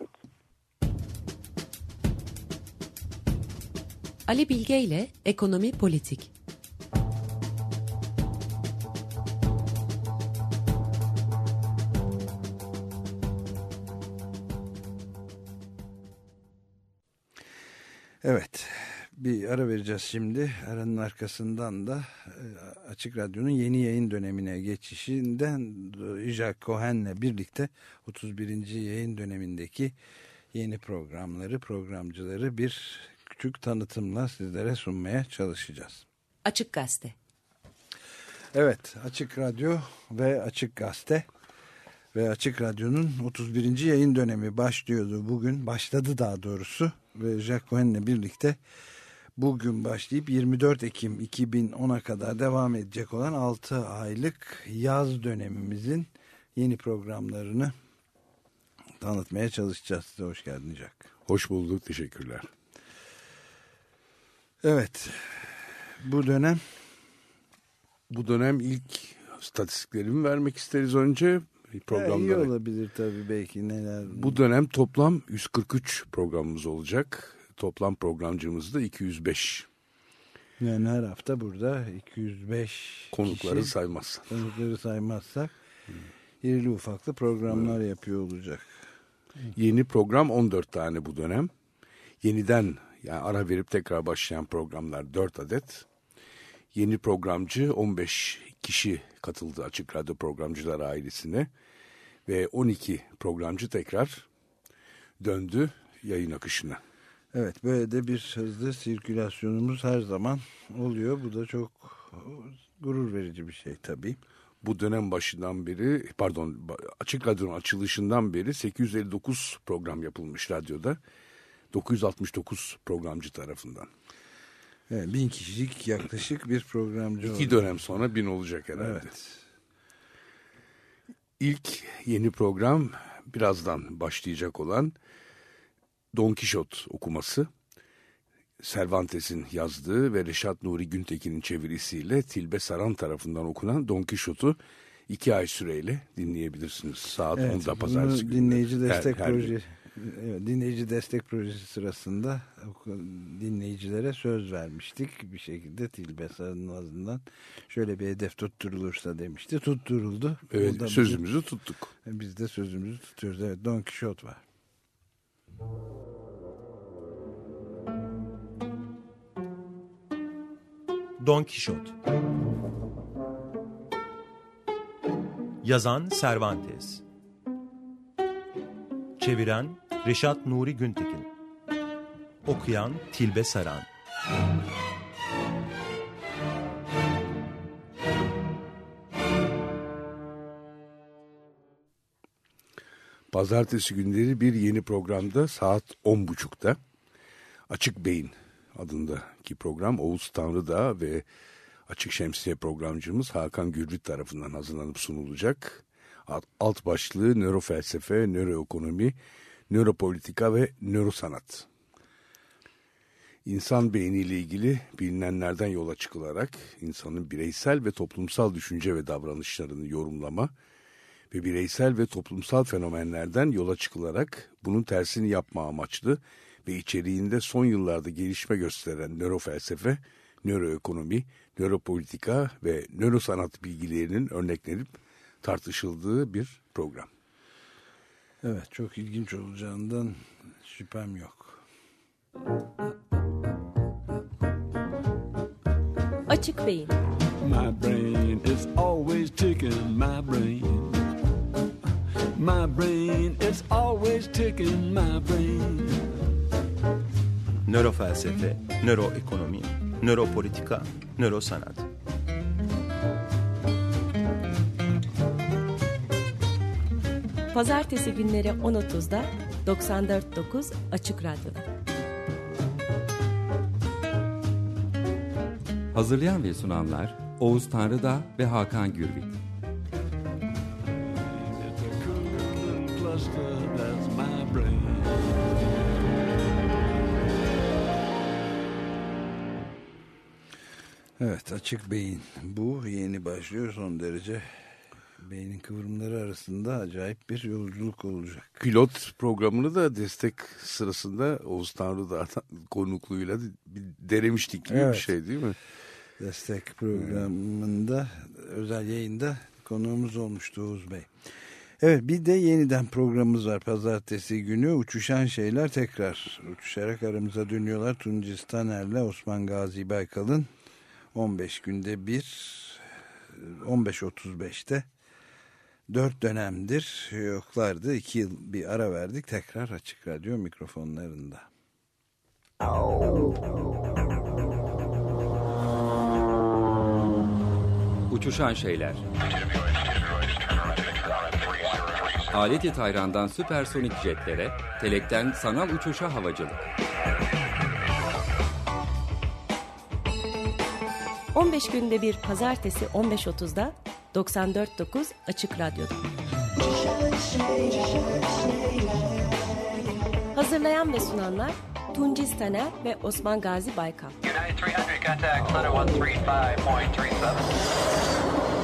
Ali Bilge ile Ekonomi Politik Evet bir ara vereceğiz şimdi. Aranın arkasından da e, Açık Radyo'nun yeni yayın dönemine geçişinden Jack Cohen'le birlikte 31. yayın dönemindeki yeni programları, programcıları bir küçük tanıtımla sizlere sunmaya çalışacağız. Açık Gazete Evet, Açık Radyo ve Açık Gazete ve Açık Radyo'nun 31. yayın dönemi başlıyordu bugün. Başladı daha doğrusu ve Jack Cohen'le birlikte bugün başlayıp 24 Ekim 2010'a kadar devam edecek olan 6 aylık yaz dönemimizin yeni programlarını tanıtmaya çalışacağız. Size hoş geldin Jack. Hoş bulduk. Teşekkürler. Evet. Bu dönem bu dönem ilk statistiklerimi vermek isteriz önce programlara. İyi olabilir tabii belki neler. Bu dönem toplam 143 programımız olacak. Toplam programcımız da 205. Yani her hafta burada 205 konukları kişi, saymazsak. Konukları saymazsak hmm. irili ufaklı programlar evet. yapıyor olacak. Yeni program 14 tane bu dönem. Yeniden yani ara verip tekrar başlayan programlar 4 adet. Yeni programcı 15 kişi katıldı Açık Radyo Programcılar ailesine ve 12 programcı tekrar döndü yayın akışına. Evet böyle de bir hızlı sirkülasyonumuz her zaman oluyor. Bu da çok gurur verici bir şey tabii. Bu dönem başından beri pardon Açık Radyo'nun açılışından beri 859 program yapılmış radyoda. 969 programcı tarafından. Evet, bin kişilik yaklaşık bir programcı İki dönem sonra bin olacak herhalde. Evet. İlk yeni program birazdan başlayacak olan Don Kişot okuması. Cervantes'in yazdığı ve Reşat Nuri Güntekin'in çevirisiyle Tilbe Saran tarafından okunan Don Kişot'u iki ay süreyle dinleyebilirsiniz. Saat evet, 10'da pazartesi günü. Dinleyici destek her, proje, evet, dinleyici destek projesi sırasında dinleyicilere söz vermiştik. Bir şekilde Tilbe Saran'ın ağzından şöyle bir hedef tutturulursa demişti. Tutturuldu. Evet sözümüzü tuttuk. Biz de sözümüzü tutuyoruz. Evet Don Quixote var. Don Quixote. Yazan Cervantes. Çeviren Reşat Nuri Güntekin. Okuyan Tilbe Saran Pazartesi günleri bir yeni programda saat 10.30'da Açık Beyin adındaki program Oğuz Tanrıdağ ve Açık Şemsiye programcımız Hakan Gürvit tarafından hazırlanıp sunulacak. Alt başlığı nörofelsefe, nöroekonomi, nöropolitika ve nörosanat. İnsan beyniyle ilgili bilinenlerden yola çıkılarak insanın bireysel ve toplumsal düşünce ve davranışlarını yorumlama ve bireysel ve toplumsal fenomenlerden yola çıkılarak bunun tersini yapma amaçlı ve içeriğinde son yıllarda gelişme gösteren nörofelsefe, nöroekonomi, nöropolitika ve nörosanat bilgilerinin örneklenip tartışıldığı bir program. Evet çok ilginç olacağından şüphem yok. Açık Beyin My brain is always ticking my brain My brain is always ticking my brain Nörofelsefe, nöroekonomi, nöropolitika, nörosanat. Pazartesi günleri 10.30'da 94.9 Açık Radyo'da. Hazırlayan ve sunanlar Oğuz Tanrıdağ ve Hakan Gürbüz. Evet açık beyin bu yeni başlıyor son derece beynin kıvrımları arasında acayip bir yolculuk olacak. Pilot programını da destek sırasında Oğuz Tanrıdağ konukluğuyla bir denemiştik gibi Evet. bir şey değil mi? Destek programında özel yayında konuğumuz olmuştu Oğuz Bey. Evet bir de yeniden programımız var pazartesi günü uçuşan şeyler tekrar uçuşarak aramıza dönüyorlar. Tuncis Taner'le Osman Gazi Baykal'ın 15 günde bir 15.35'te dört dönemdir yoklardı. iki yıl bir ara verdik tekrar açık radyo mikrofonlarında. Uçuşan Şeyler Aleti Tayran'dan süpersonik jetlere, telekten sanal uçuşa havacılık. 15 günde bir pazartesi 15.30'da 94.9 Açık Radyo'da. Hazırlayan ve sunanlar Tuncis Taner ve Osman Gazi Baykal. United 300, contact Center 135.37.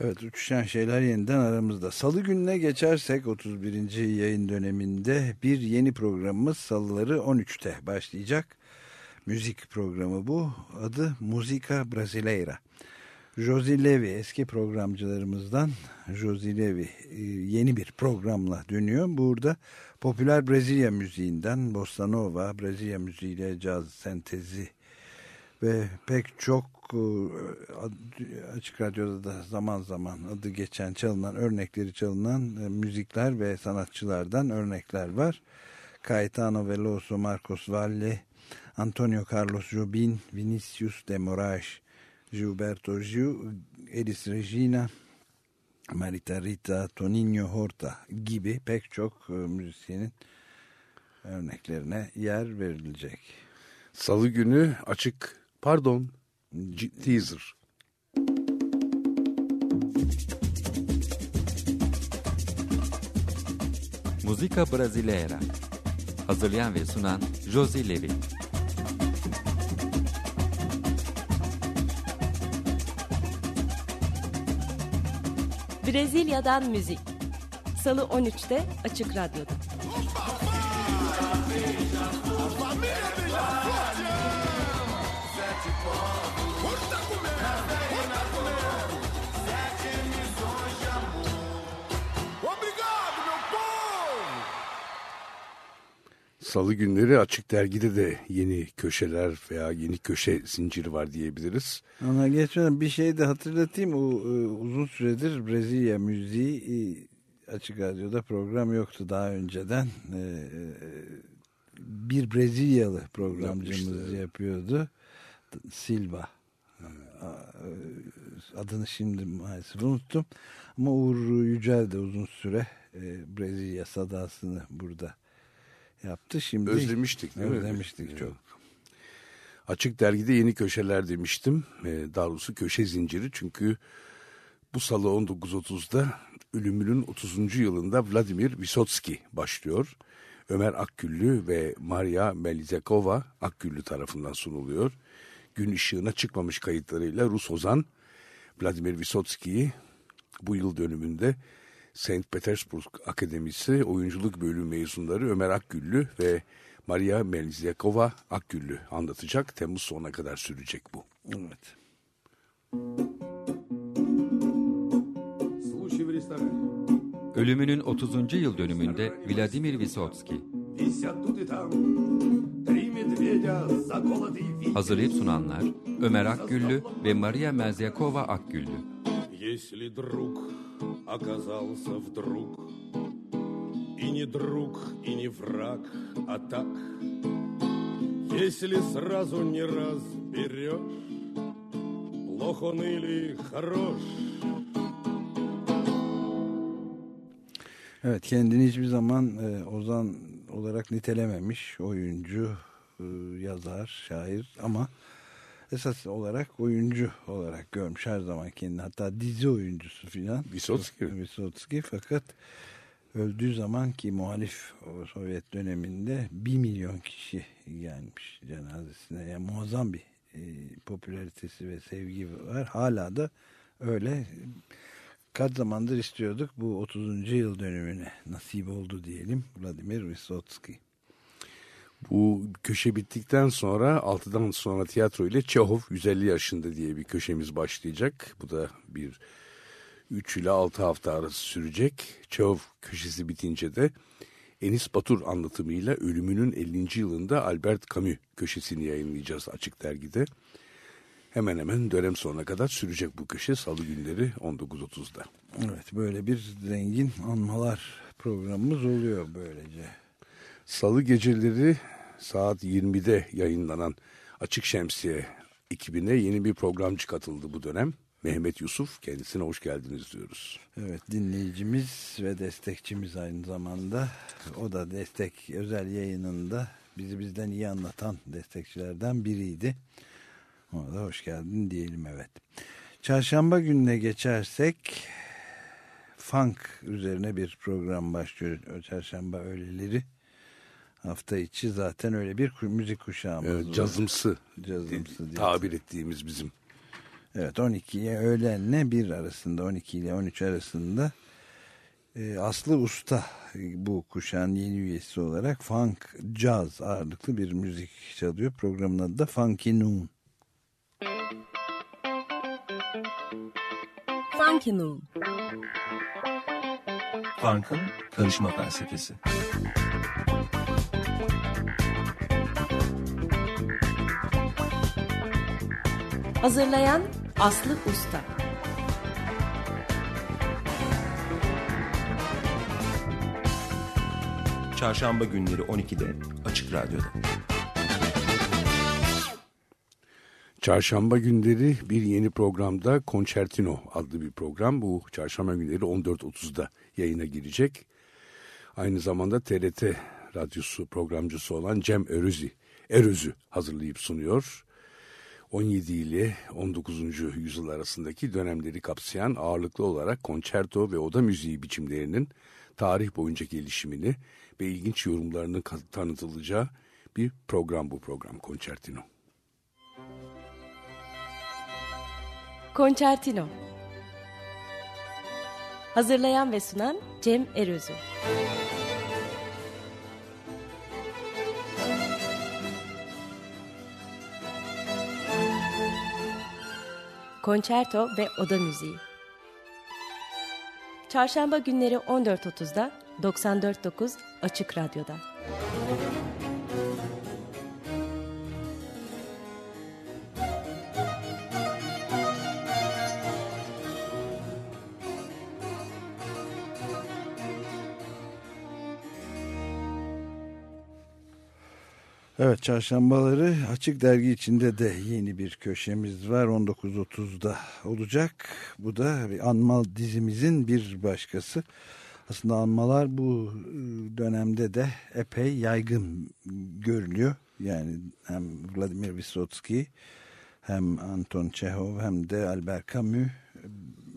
Evet uçuşan şeyler yeniden aramızda. Salı gününe geçersek 31. yayın döneminde bir yeni programımız salıları 13'te başlayacak. Müzik programı bu. Adı Musica Brasileira. Josie Levy eski programcılarımızdan Josie Levy e, yeni bir programla dönüyor. Burada popüler Brezilya müziğinden Bossa Nova, Brezilya müziğiyle caz sentezi ve pek çok açık radyoda da zaman zaman adı geçen çalınan örnekleri çalınan e, müzikler ve sanatçılardan örnekler var. Caetano Veloso, Marcos Valle, Antonio Carlos Jobim, Vinicius de Moraes, Gilberto Gil, Elis Regina, Marita Rita, Toninho Horta gibi pek çok e, müzisyenin örneklerine yer verilecek. Salı günü açık pardon teaser. Musica Brasileira Hazırlayan ve sunan Josie Levy Brezilya'dan müzik. Salı 13'te Açık Radyo'da. Salı günleri açık dergide de yeni köşeler veya yeni köşe zinciri var diyebiliriz. Ona geçmeden bir şey de hatırlatayım. O, e, uzun süredir Brezilya müziği e, açık radyoda program yoktu daha önceden. E, e, bir Brezilyalı programcımız Yapmıştı, yapıyordu. Silva. Adını şimdi maalesef unuttum. Ama Uğur Yücel de uzun süre Brezilya sadasını burada yaptı. Şimdi Özlemiştik değil mi? Özlemiştik Evet. çok. Açık dergide yeni köşeler demiştim. E, daha doğrusu köşe zinciri çünkü bu salı 19.30'da ölümünün 30. yılında Vladimir Vysotsky başlıyor. Ömer Akgüllü ve Maria Melizekova Akgüllü tarafından sunuluyor. Gün ışığına çıkmamış kayıtlarıyla Rus ozan Vladimir Vysotsky'yi bu yıl dönümünde St. Petersburg Akademisi Oyunculuk Bölümü mezunları Ömer Akgüllü ve Maria Melziakova Akgüllü anlatacak. Temmuz sonuna kadar sürecek bu. Evet. Ölümünün 30. yıl dönümünde Vladimir Vysotsky. Hazırlayıp sunanlar Ömer Akgüllü ve Maria Melziakova Akgüllü. Если друг оказался вдруг. И не друг, и не враг, а так. Если сразу не разберешь Плох он или хорош. Evet kendini hiçbir zaman e, Ozan olarak nitelememiş oyuncu, e, yazar, şair ama esas olarak oyuncu olarak görmüş her zaman kendini. Hatta dizi oyuncusu filan. Vysotsky. Vysotsky fakat öldüğü zaman ki muhalif Sovyet döneminde bir milyon kişi gelmiş cenazesine. Yani muazzam bir e, popülaritesi ve sevgi var. Hala da öyle kaç zamandır istiyorduk bu 30. yıl dönümüne nasip oldu diyelim Vladimir Vysotsky. Bu köşe bittikten sonra 6'dan sonra tiyatro ile Çehov 150 yaşında diye bir köşemiz başlayacak. Bu da bir 3 ile 6 hafta arası sürecek. Çehov köşesi bitince de Enis Batur anlatımıyla ölümünün 50. yılında Albert Camus köşesini yayınlayacağız Açık Dergi'de. Hemen hemen dönem sonuna kadar sürecek bu köşe salı günleri 19.30'da. Evet böyle bir zengin anmalar programımız oluyor böylece. Salı geceleri saat 20'de yayınlanan Açık Şemsiye ekibine yeni bir programcı katıldı bu dönem. Mehmet Yusuf kendisine hoş geldiniz diyoruz. Evet dinleyicimiz ve destekçimiz aynı zamanda. O da destek özel yayınında bizi bizden iyi anlatan destekçilerden biriydi. Ona da hoş geldin diyelim evet. Çarşamba gününe geçersek funk üzerine bir program başlıyor. Çarşamba öğleleri hafta içi zaten öyle bir müzik kuşağımız evet, var. Cazımsı, Cazımsı diye. tabir ettiğimiz bizim. Evet 12'ye öğlenle 1 arasında 12 ile 13 arasında e, Aslı Usta bu kuşağın yeni üyesi olarak funk, jazz ağırlıklı bir müzik çalıyor. Programın adı da Funky Noon. Funky Noon. Funk'ın karışma felsefesi. Hazırlayan Aslı Usta. Çarşamba günleri 12'de Açık Radyo'da. Çarşamba günleri bir yeni programda Concertino adlı bir program. Bu çarşamba günleri 14.30'da yayına girecek. Aynı zamanda TRT radyosu programcısı olan Cem Erözü, Erözü hazırlayıp sunuyor. 17 ile 19. yüzyıl arasındaki dönemleri kapsayan ağırlıklı olarak konçerto ve oda müziği biçimlerinin tarih boyunca gelişimini ve ilginç yorumlarının tanıtılacağı bir program bu program Concertino. Concertino. Hazırlayan ve sunan Cem Erözü. Konçerto ve Oda Müziği. Çarşamba günleri 14.30'da 94.9 Açık Radyo'da. Evet çarşambaları açık dergi içinde de yeni bir köşemiz var 19.30'da olacak. Bu da bir anmal dizimizin bir başkası. Aslında anmalar bu dönemde de epey yaygın görülüyor. Yani hem Vladimir Vysotsky hem Anton Çehov hem de Albert Camus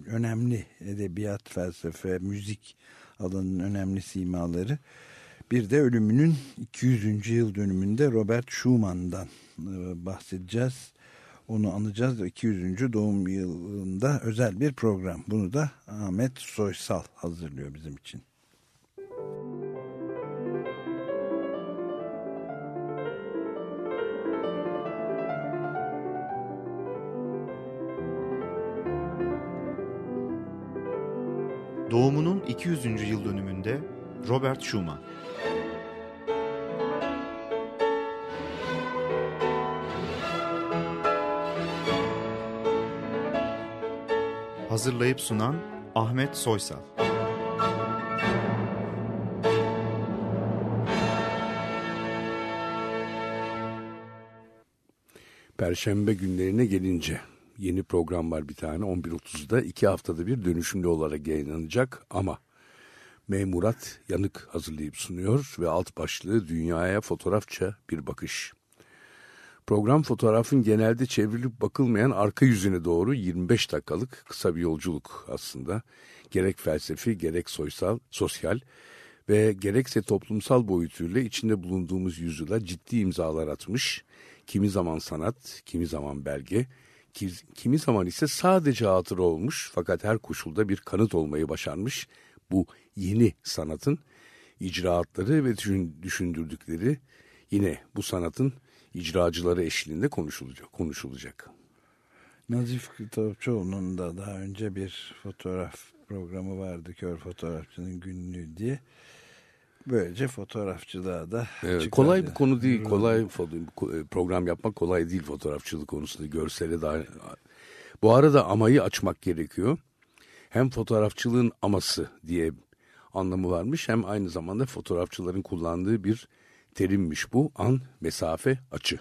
önemli edebiyat, felsefe, müzik alanının önemli simaları. Bir de ölümünün 200. yıl dönümünde Robert Schumann'dan bahsedeceğiz. Onu anacağız. 200. doğum yılında özel bir program. Bunu da Ahmet Soysal hazırlıyor bizim için. Doğumunun 200. yıl dönümünde Robert Schumann Hazırlayıp sunan Ahmet Soysal. Perşembe günlerine gelince yeni program var bir tane 11.30'da iki haftada bir dönüşümlü olarak yayınlanacak ama Memurat Yanık hazırlayıp sunuyor ve alt başlığı Dünyaya Fotoğrafça Bir Bakış. Program fotoğrafın genelde çevrilip bakılmayan arka yüzüne doğru 25 dakikalık kısa bir yolculuk aslında. Gerek felsefi gerek soysal, sosyal ve gerekse toplumsal boyutuyla içinde bulunduğumuz yüzyıla ciddi imzalar atmış. Kimi zaman sanat, kimi zaman belge, kimi zaman ise sadece hatıra olmuş fakat her koşulda bir kanıt olmayı başarmış bu yeni sanatın icraatları ve düşündürdükleri yine bu sanatın icracıları eşliğinde konuşulacak. konuşulacak. Nazif Kitapçıoğlu'nun da daha önce bir fotoğraf programı vardı. Kör Fotoğrafçının Günlüğü diye. Böylece fotoğrafçılığa da evet, kolay bir konu değil. Kolay program yapmak kolay değil fotoğrafçılık konusunda. Görsele daha bu arada amayı açmak gerekiyor. Hem fotoğrafçılığın aması diye anlamı varmış hem aynı zamanda fotoğrafçıların kullandığı bir terimmiş bu. An, mesafe, açı.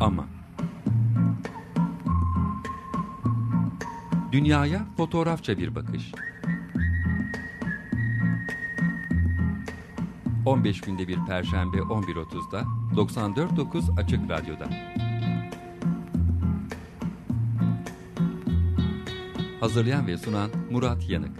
Ama Dünyaya fotoğrafça bir bakış. 15 günde bir perşembe 11.30'da 94.9 Açık Radyo'da. Hazırlayan ve sunan Murat Yanık.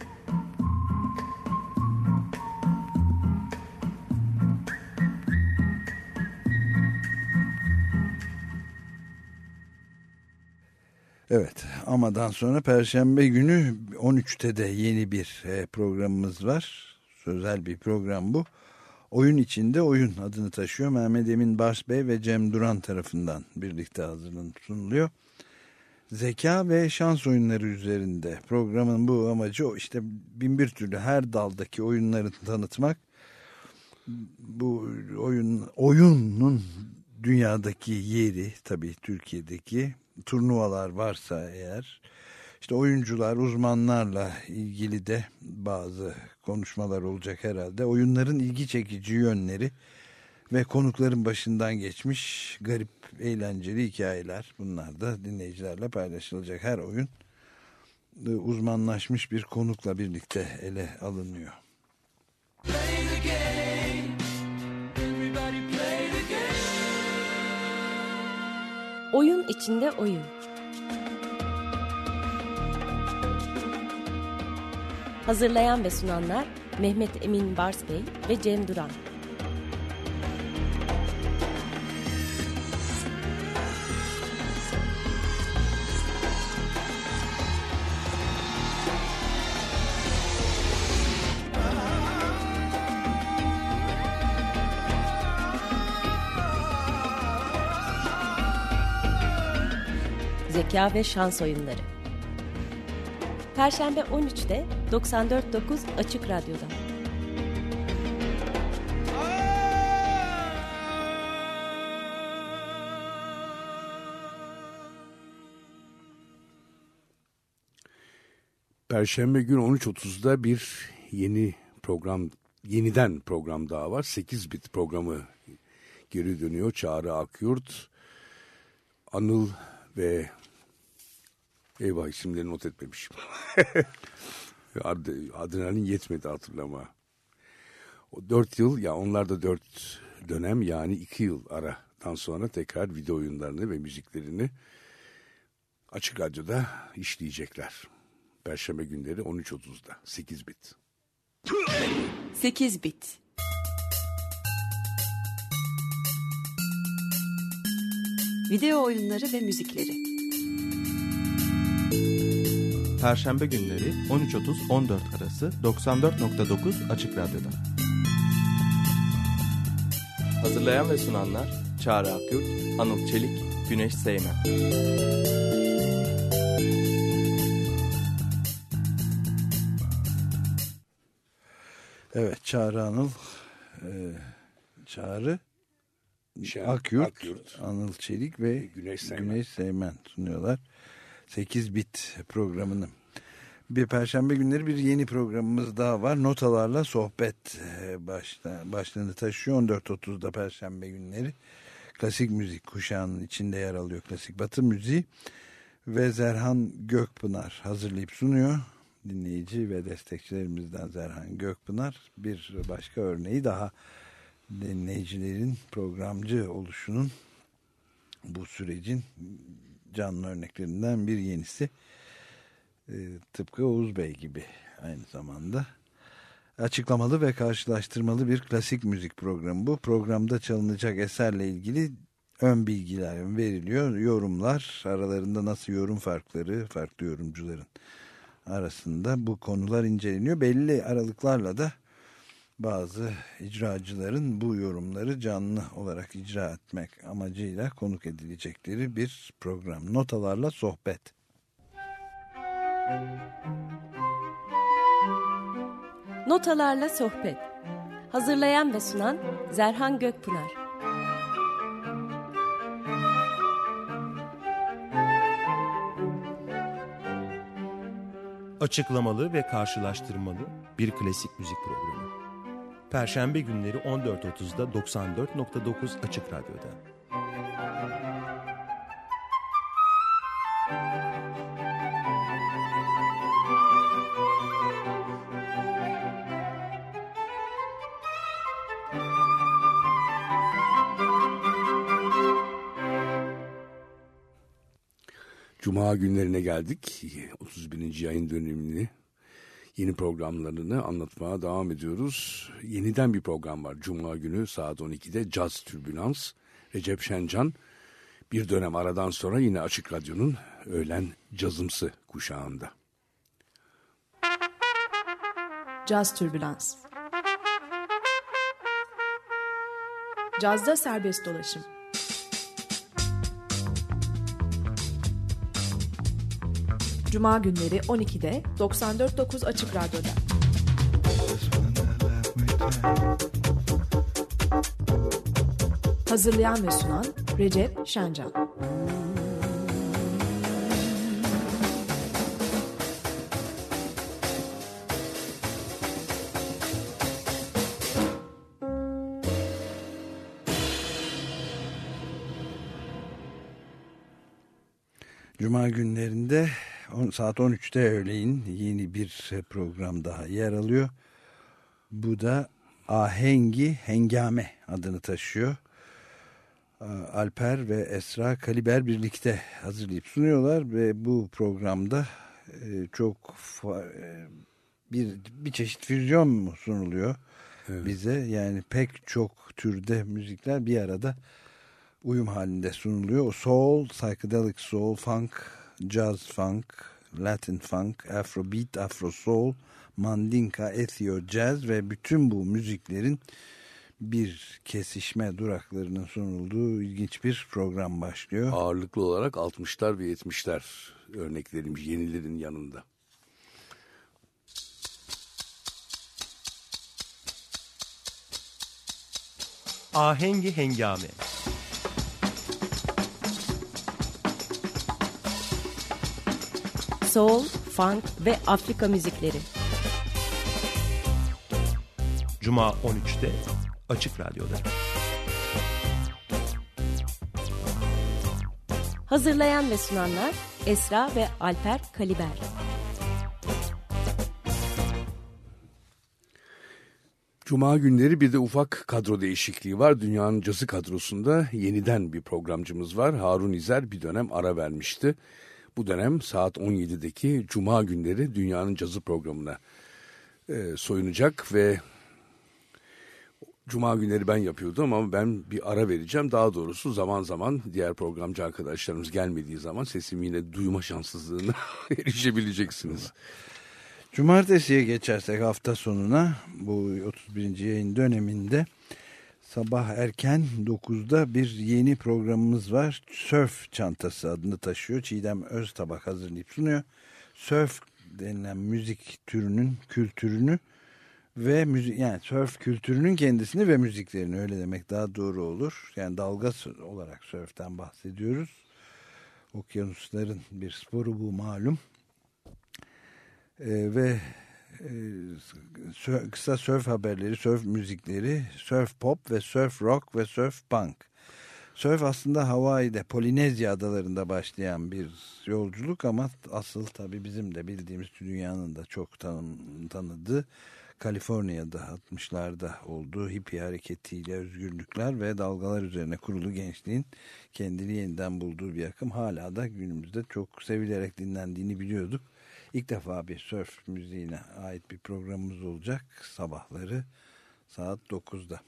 Evet amadan sonra Perşembe günü 13'te de yeni bir e, programımız var. Sözel bir program bu. Oyun içinde oyun adını taşıyor. Mehmet Emin Bars Bey ve Cem Duran tarafından birlikte hazırlanıp sunuluyor. Zeka ve şans oyunları üzerinde programın bu amacı o işte bin bir türlü her daldaki oyunları tanıtmak. Bu oyun oyunun dünyadaki yeri tabii Türkiye'deki turnuvalar varsa eğer işte oyuncular, uzmanlarla ilgili de bazı konuşmalar olacak herhalde. Oyunların ilgi çekici yönleri ve konukların başından geçmiş garip, eğlenceli hikayeler. Bunlar da dinleyicilerle paylaşılacak. Her oyun e, uzmanlaşmış bir konukla birlikte ele alınıyor. Oyun içinde oyun. Hazırlayan ve sunanlar Mehmet Emin Bars Bey ve Cem Duran. Zeka ve Şans Oyunları. Perşembe 13'te 94.9 Açık Radyo'da. Perşembe gün 13.30'da bir yeni program, yeniden program daha var. 8 bit programı geri dönüyor. Çağrı Akyurt, Anıl ve Eyvah isimleri not etmemişim. Ad, adrenalin yetmedi hatırlama. O dört yıl ya onlar da dört dönem yani iki yıl aradan sonra tekrar video oyunlarını ve müziklerini Açık Radyo'da işleyecekler. Perşembe günleri 13.30'da 8 bit. 8 bit. Video oyunları ve müzikleri Perşembe günleri 13.30-14 arası 94.9 Açık Radyo'da. Hazırlayan ve sunanlar Çağrı Akyurt, Anıl Çelik, Güneş Seymen. Evet Çağrı Anıl, e, Çağrı Şen, Akyurt, Akyurt, Anıl Çelik ve Güneş Seymen, Güneş Seymen sunuyorlar. 8 bit programını. Bir perşembe günleri bir yeni programımız daha var. Notalarla sohbet e, başta, başlığını taşıyor. 14.30'da perşembe günleri. Klasik müzik kuşağının içinde yer alıyor klasik batı müziği. ve Zerhan Gökpınar hazırlayıp sunuyor. Dinleyici ve destekçilerimizden Zerhan Gökpınar bir başka örneği daha dinleyicilerin programcı oluşunun bu sürecin canlı örneklerinden bir yenisi e, tıpkı Oğuz Bey gibi aynı zamanda açıklamalı ve karşılaştırmalı bir klasik müzik programı bu. Programda çalınacak eserle ilgili ön bilgiler veriliyor. Yorumlar aralarında nasıl yorum farkları farklı yorumcuların arasında bu konular inceleniyor. Belli aralıklarla da bazı icracıların bu yorumları canlı olarak icra etmek amacıyla konuk edilecekleri bir program. Notalarla sohbet. Notalarla sohbet. Hazırlayan ve sunan Zerhan Gökpınar. Açıklamalı ve karşılaştırmalı bir klasik müzik programı. Perşembe günleri 14.30'da 94.9 Açık Radyo'da. Cuma günlerine geldik. 31. yayın dönemini yeni programlarını anlatmaya devam ediyoruz. Yeniden bir program var. Cuma günü saat 12'de Caz Türbülans. Recep Şencan bir dönem aradan sonra yine Açık Radyo'nun öğlen cazımsı kuşağında. Caz Türbülans Cazda serbest dolaşım Cuma günleri 12'de 94.9 Açık Radyo'da. Hazırlayan ve sunan Recep Şencan. Cuma günlerinde saat 13'te öğleyin yeni bir program daha yer alıyor. Bu da Ahengi Hengame adını taşıyor. Alper ve Esra Kaliber birlikte hazırlayıp sunuyorlar ve bu programda e, çok e, bir bir çeşit füzyon mu sunuluyor evet. bize? Yani pek çok türde müzikler bir arada uyum halinde sunuluyor. O soul, psychedelic soul, funk, jazz funk, Latin funk, afrobeat, afro soul, mandinka, ethio jazz ve bütün bu müziklerin bir kesişme duraklarının sunulduğu ilginç bir program başlıyor. Ağırlıklı olarak 60'lar ve 70'ler örneklerimiz yenilerin yanında. Ahengi Hengame soul, funk ve Afrika müzikleri. Cuma 13'te Açık Radyo'da. Hazırlayan ve sunanlar Esra ve Alper Kaliber. Cuma günleri bir de ufak kadro değişikliği var. Dünyanın cazı kadrosunda yeniden bir programcımız var. Harun İzer bir dönem ara vermişti. Bu dönem saat 17'deki Cuma günleri Dünyanın Cazı programına e, soyunacak ve Cuma günleri ben yapıyordum ama ben bir ara vereceğim. Daha doğrusu zaman zaman diğer programcı arkadaşlarımız gelmediği zaman sesimi yine duyma şanssızlığına erişebileceksiniz. Cumartesiye geçersek hafta sonuna bu 31. yayın döneminde sabah erken 9'da bir yeni programımız var. Surf çantası adını taşıyor. Çiğdem Öztabak hazırlayıp sunuyor. Surf denilen müzik türünün kültürünü ve müzik yani surf kültürünün kendisini ve müziklerini öyle demek daha doğru olur. Yani dalga olarak surften bahsediyoruz. Okyanusların bir sporu bu malum. Ee, ve kısa surf haberleri, surf müzikleri, surf pop ve surf rock ve surf punk Sörf aslında Hawaii'de Polinezya adalarında başlayan bir yolculuk ama asıl tabii bizim de bildiğimiz dünyanın da çok tanım, tanıdığı Kaliforniya'da 60'larda olduğu hippie hareketiyle özgürlükler ve dalgalar üzerine kurulu gençliğin kendini yeniden bulduğu bir akım hala da günümüzde çok sevilerek dinlendiğini biliyorduk. İlk defa bir surf müziğine ait bir programımız olacak sabahları saat 9'da.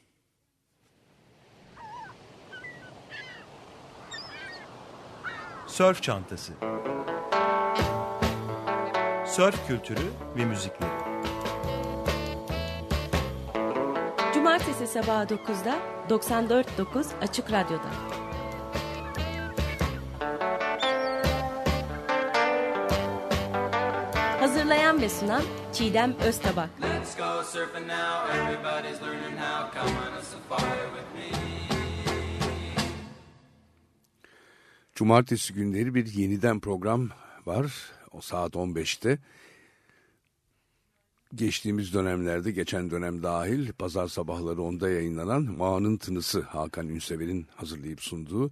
Sörf Çantası Sörf kültürü ve müzikleri Cumartesi sabahı 9'da 94.9 Açık Radyo'da. Hazırlayan ve sunan Çiğdem Öztabak. Let's go surfing now. Everybody's learning how. Come on a safari with me. Cumartesi günleri bir yeniden program var. O saat 15'te. Geçtiğimiz dönemlerde, geçen dönem dahil pazar sabahları onda yayınlanan Mağanın Tınısı Hakan Ünsever'in hazırlayıp sunduğu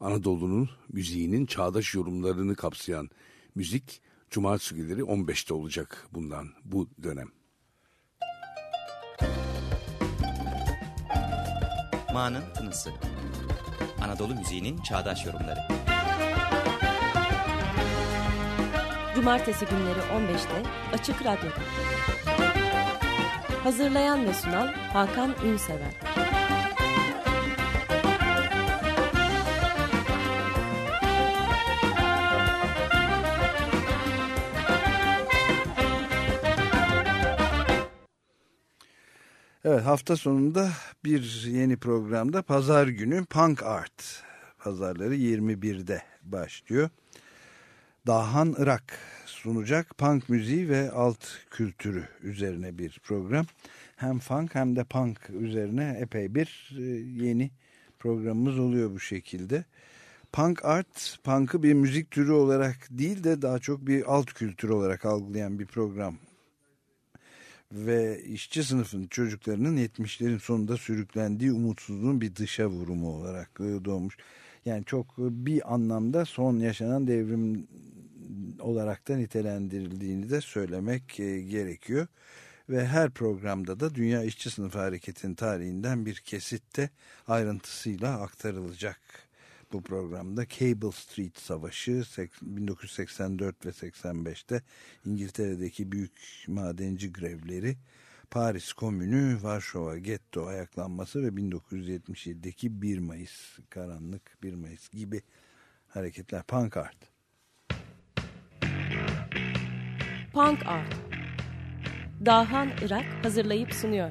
Anadolu'nun müziğinin çağdaş yorumlarını kapsayan müzik Cumartesi günleri 15'te olacak bundan bu dönem. Ma'nın Tınısı Anadolu müziğinin çağdaş yorumları Cumartesi günleri 15'te Açık Radyo'da. Hazırlayan ve sunan Hakan Ünsever. Evet hafta sonunda bir yeni programda pazar günü Punk Art pazarları 21'de başlıyor. Dahan Irak sunacak punk müziği ve alt kültürü üzerine bir program. Hem funk hem de punk üzerine epey bir e, yeni programımız oluyor bu şekilde. Punk art, punk'ı bir müzik türü olarak değil de daha çok bir alt kültür olarak algılayan bir program. Ve işçi sınıfın çocuklarının 70'lerin sonunda sürüklendiği umutsuzluğun bir dışa vurumu olarak e, doğmuş. Yani çok bir anlamda son yaşanan devrim olarak da nitelendirildiğini de söylemek e, gerekiyor. Ve her programda da Dünya İşçi Sınıfı Hareketi'nin tarihinden bir kesitte ayrıntısıyla aktarılacak. Bu programda Cable Street Savaşı 1984 ve 85'te İngiltere'deki büyük madenci grevleri, Paris Komünü, Varşova Getto ayaklanması ve 1977'deki 1 Mayıs, karanlık 1 Mayıs gibi hareketler. Punk Art. Punk Art. Dahan Irak hazırlayıp sunuyor.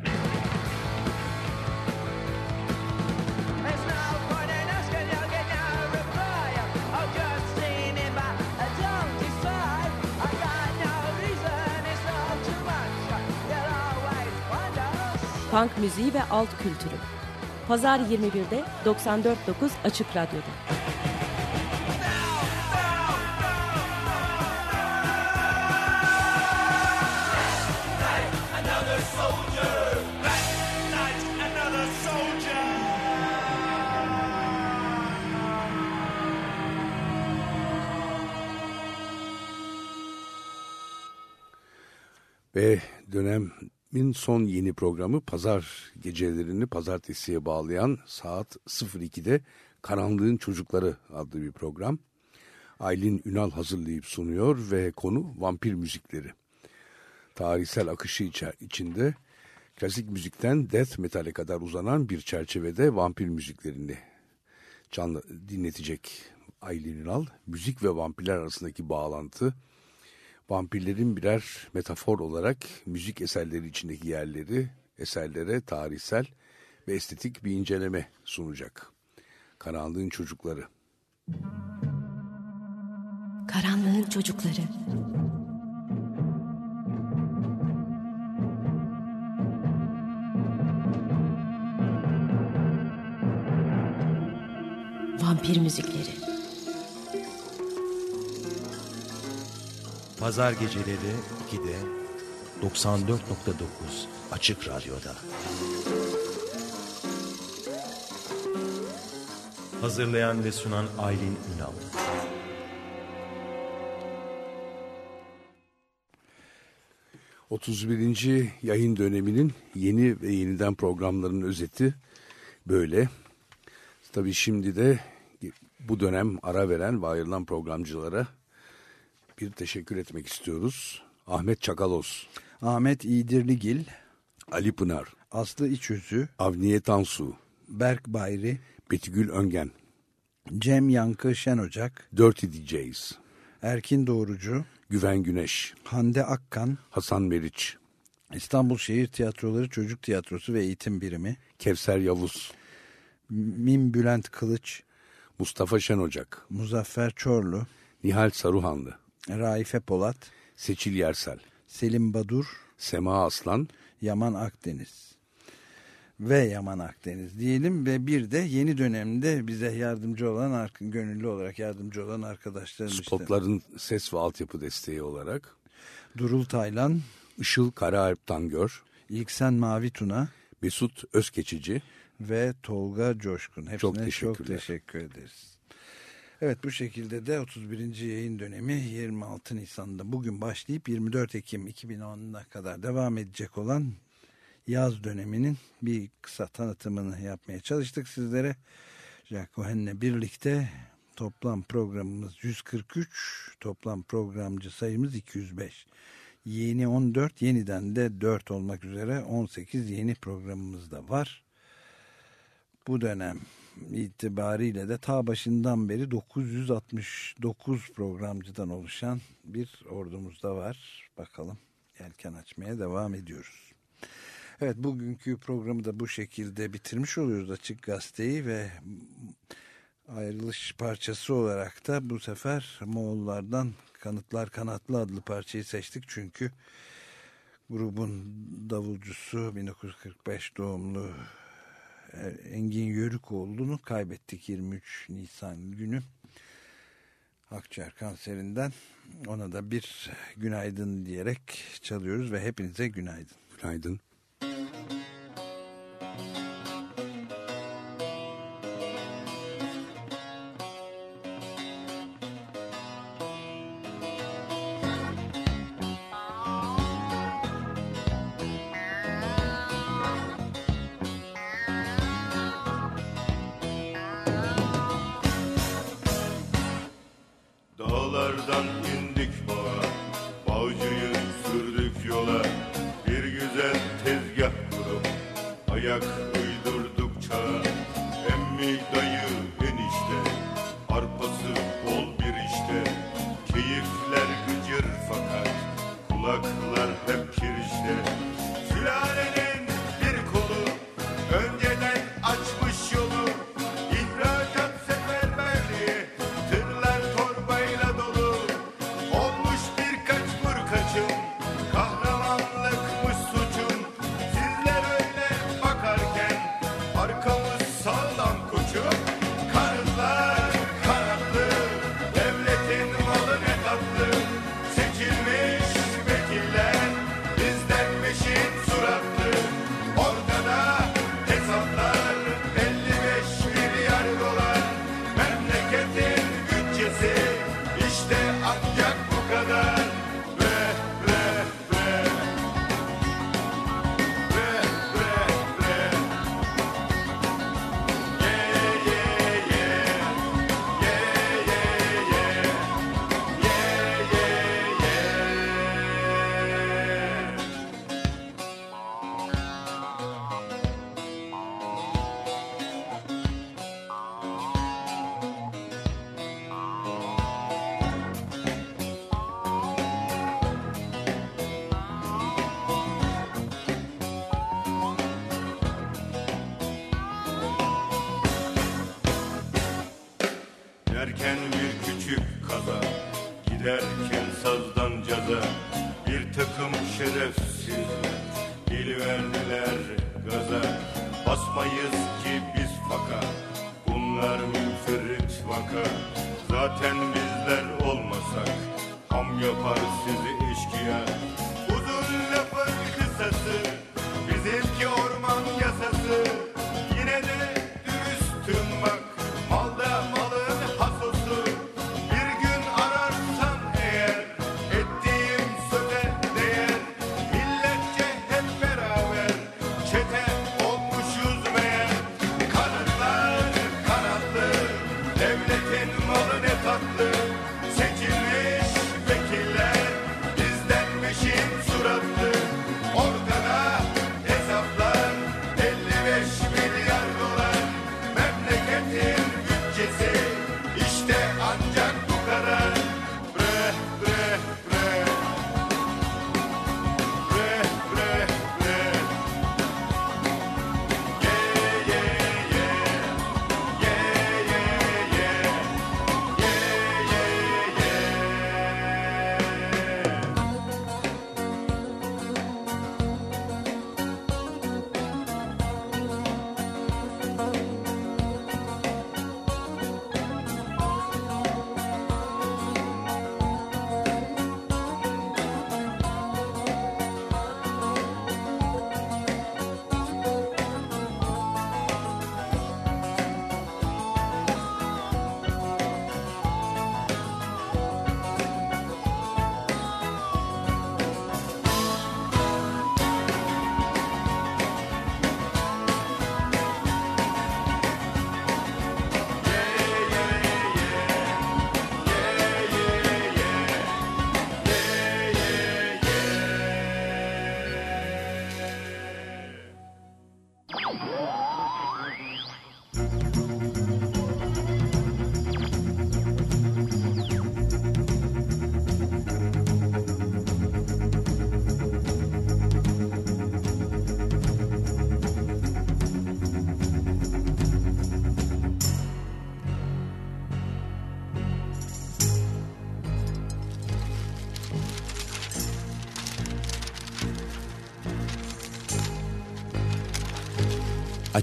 Punk müziği ve alt kültürü. Pazar 21'de 94.9 Açık Radyo'da. Ve dönemin son yeni programı pazar gecelerini pazartesiye bağlayan saat 02'de Karanlığın Çocukları adlı bir program. Aylin Ünal hazırlayıp sunuyor ve konu vampir müzikleri. Tarihsel akışı içinde klasik müzikten death metal'e kadar uzanan bir çerçevede vampir müziklerini canlı dinletecek Aylin Ünal. Müzik ve vampirler arasındaki bağlantı, vampirlerin birer metafor olarak müzik eserleri içindeki yerleri, eserlere tarihsel ve estetik bir inceleme sunacak. Karanlığın Çocukları. Karanlığın Çocukları. Vampir müzikleri. Pazar geceleri 2'de 94.9 Açık Radyo'da. Hazırlayan ve sunan Aylin Ünal. ...31. yayın döneminin yeni ve yeniden programlarının özeti böyle. Tabii şimdi de bu dönem ara veren ve ayrılan programcılara bir teşekkür etmek istiyoruz. Ahmet Çakalos, Ahmet İdirligil, Ali Pınar, Aslı İçözü, Avniye Tansu, Berk Bayri, Betigül Öngen, Cem Yankı Şenocak, Dirty DJs, Erkin Doğrucu, Güven Güneş, Hande Akkan, Hasan Meriç, İstanbul Şehir Tiyatroları Çocuk Tiyatrosu ve Eğitim Birimi, Kevser Yavuz, Mim Bülent Kılıç, Mustafa Şenocak, Muzaffer Çorlu, Nihal Saruhanlı, Raife Polat, Seçil Yersel, Selim Badur, Sema Aslan, Yaman Akdeniz ve Yaman Akdeniz diyelim ve bir de yeni dönemde bize yardımcı olan gönüllü olarak yardımcı olan arkadaşlarımız Spotların işte. ses ve altyapı desteği olarak Durul Taylan, Işıl Karaalp Tangör, İlksen Mavi Tuna, Mesut Özkeçici ve Tolga Coşkun. Hepsine çok, çok teşekkür ederiz. Evet bu şekilde de 31. yayın dönemi 26 Nisan'da bugün başlayıp 24 Ekim 2010'a kadar devam edecek olan yaz döneminin bir kısa tanıtımını yapmaya çalıştık sizlere. Jack Cohen'le birlikte toplam programımız 143, toplam programcı sayımız 205. Yeni 14, yeniden de 4 olmak üzere 18 yeni programımız da var. Bu dönem itibariyle de ta başından beri 969 programcıdan oluşan bir ordumuz da var. Bakalım yelken açmaya devam ediyoruz. Evet bugünkü programı da bu şekilde bitirmiş oluyoruz Açık Gazete'yi ve ayrılış parçası olarak da bu sefer Moğollardan Kanıtlar Kanatlı adlı parçayı seçtik. Çünkü grubun davulcusu 1945 doğumlu Engin Yörükoğlu'nu kaybettik 23 Nisan günü akciğer kanserinden. Ona da bir günaydın diyerek çalıyoruz ve hepinize günaydın. Günaydın. Dağlardan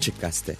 Açık Gazete.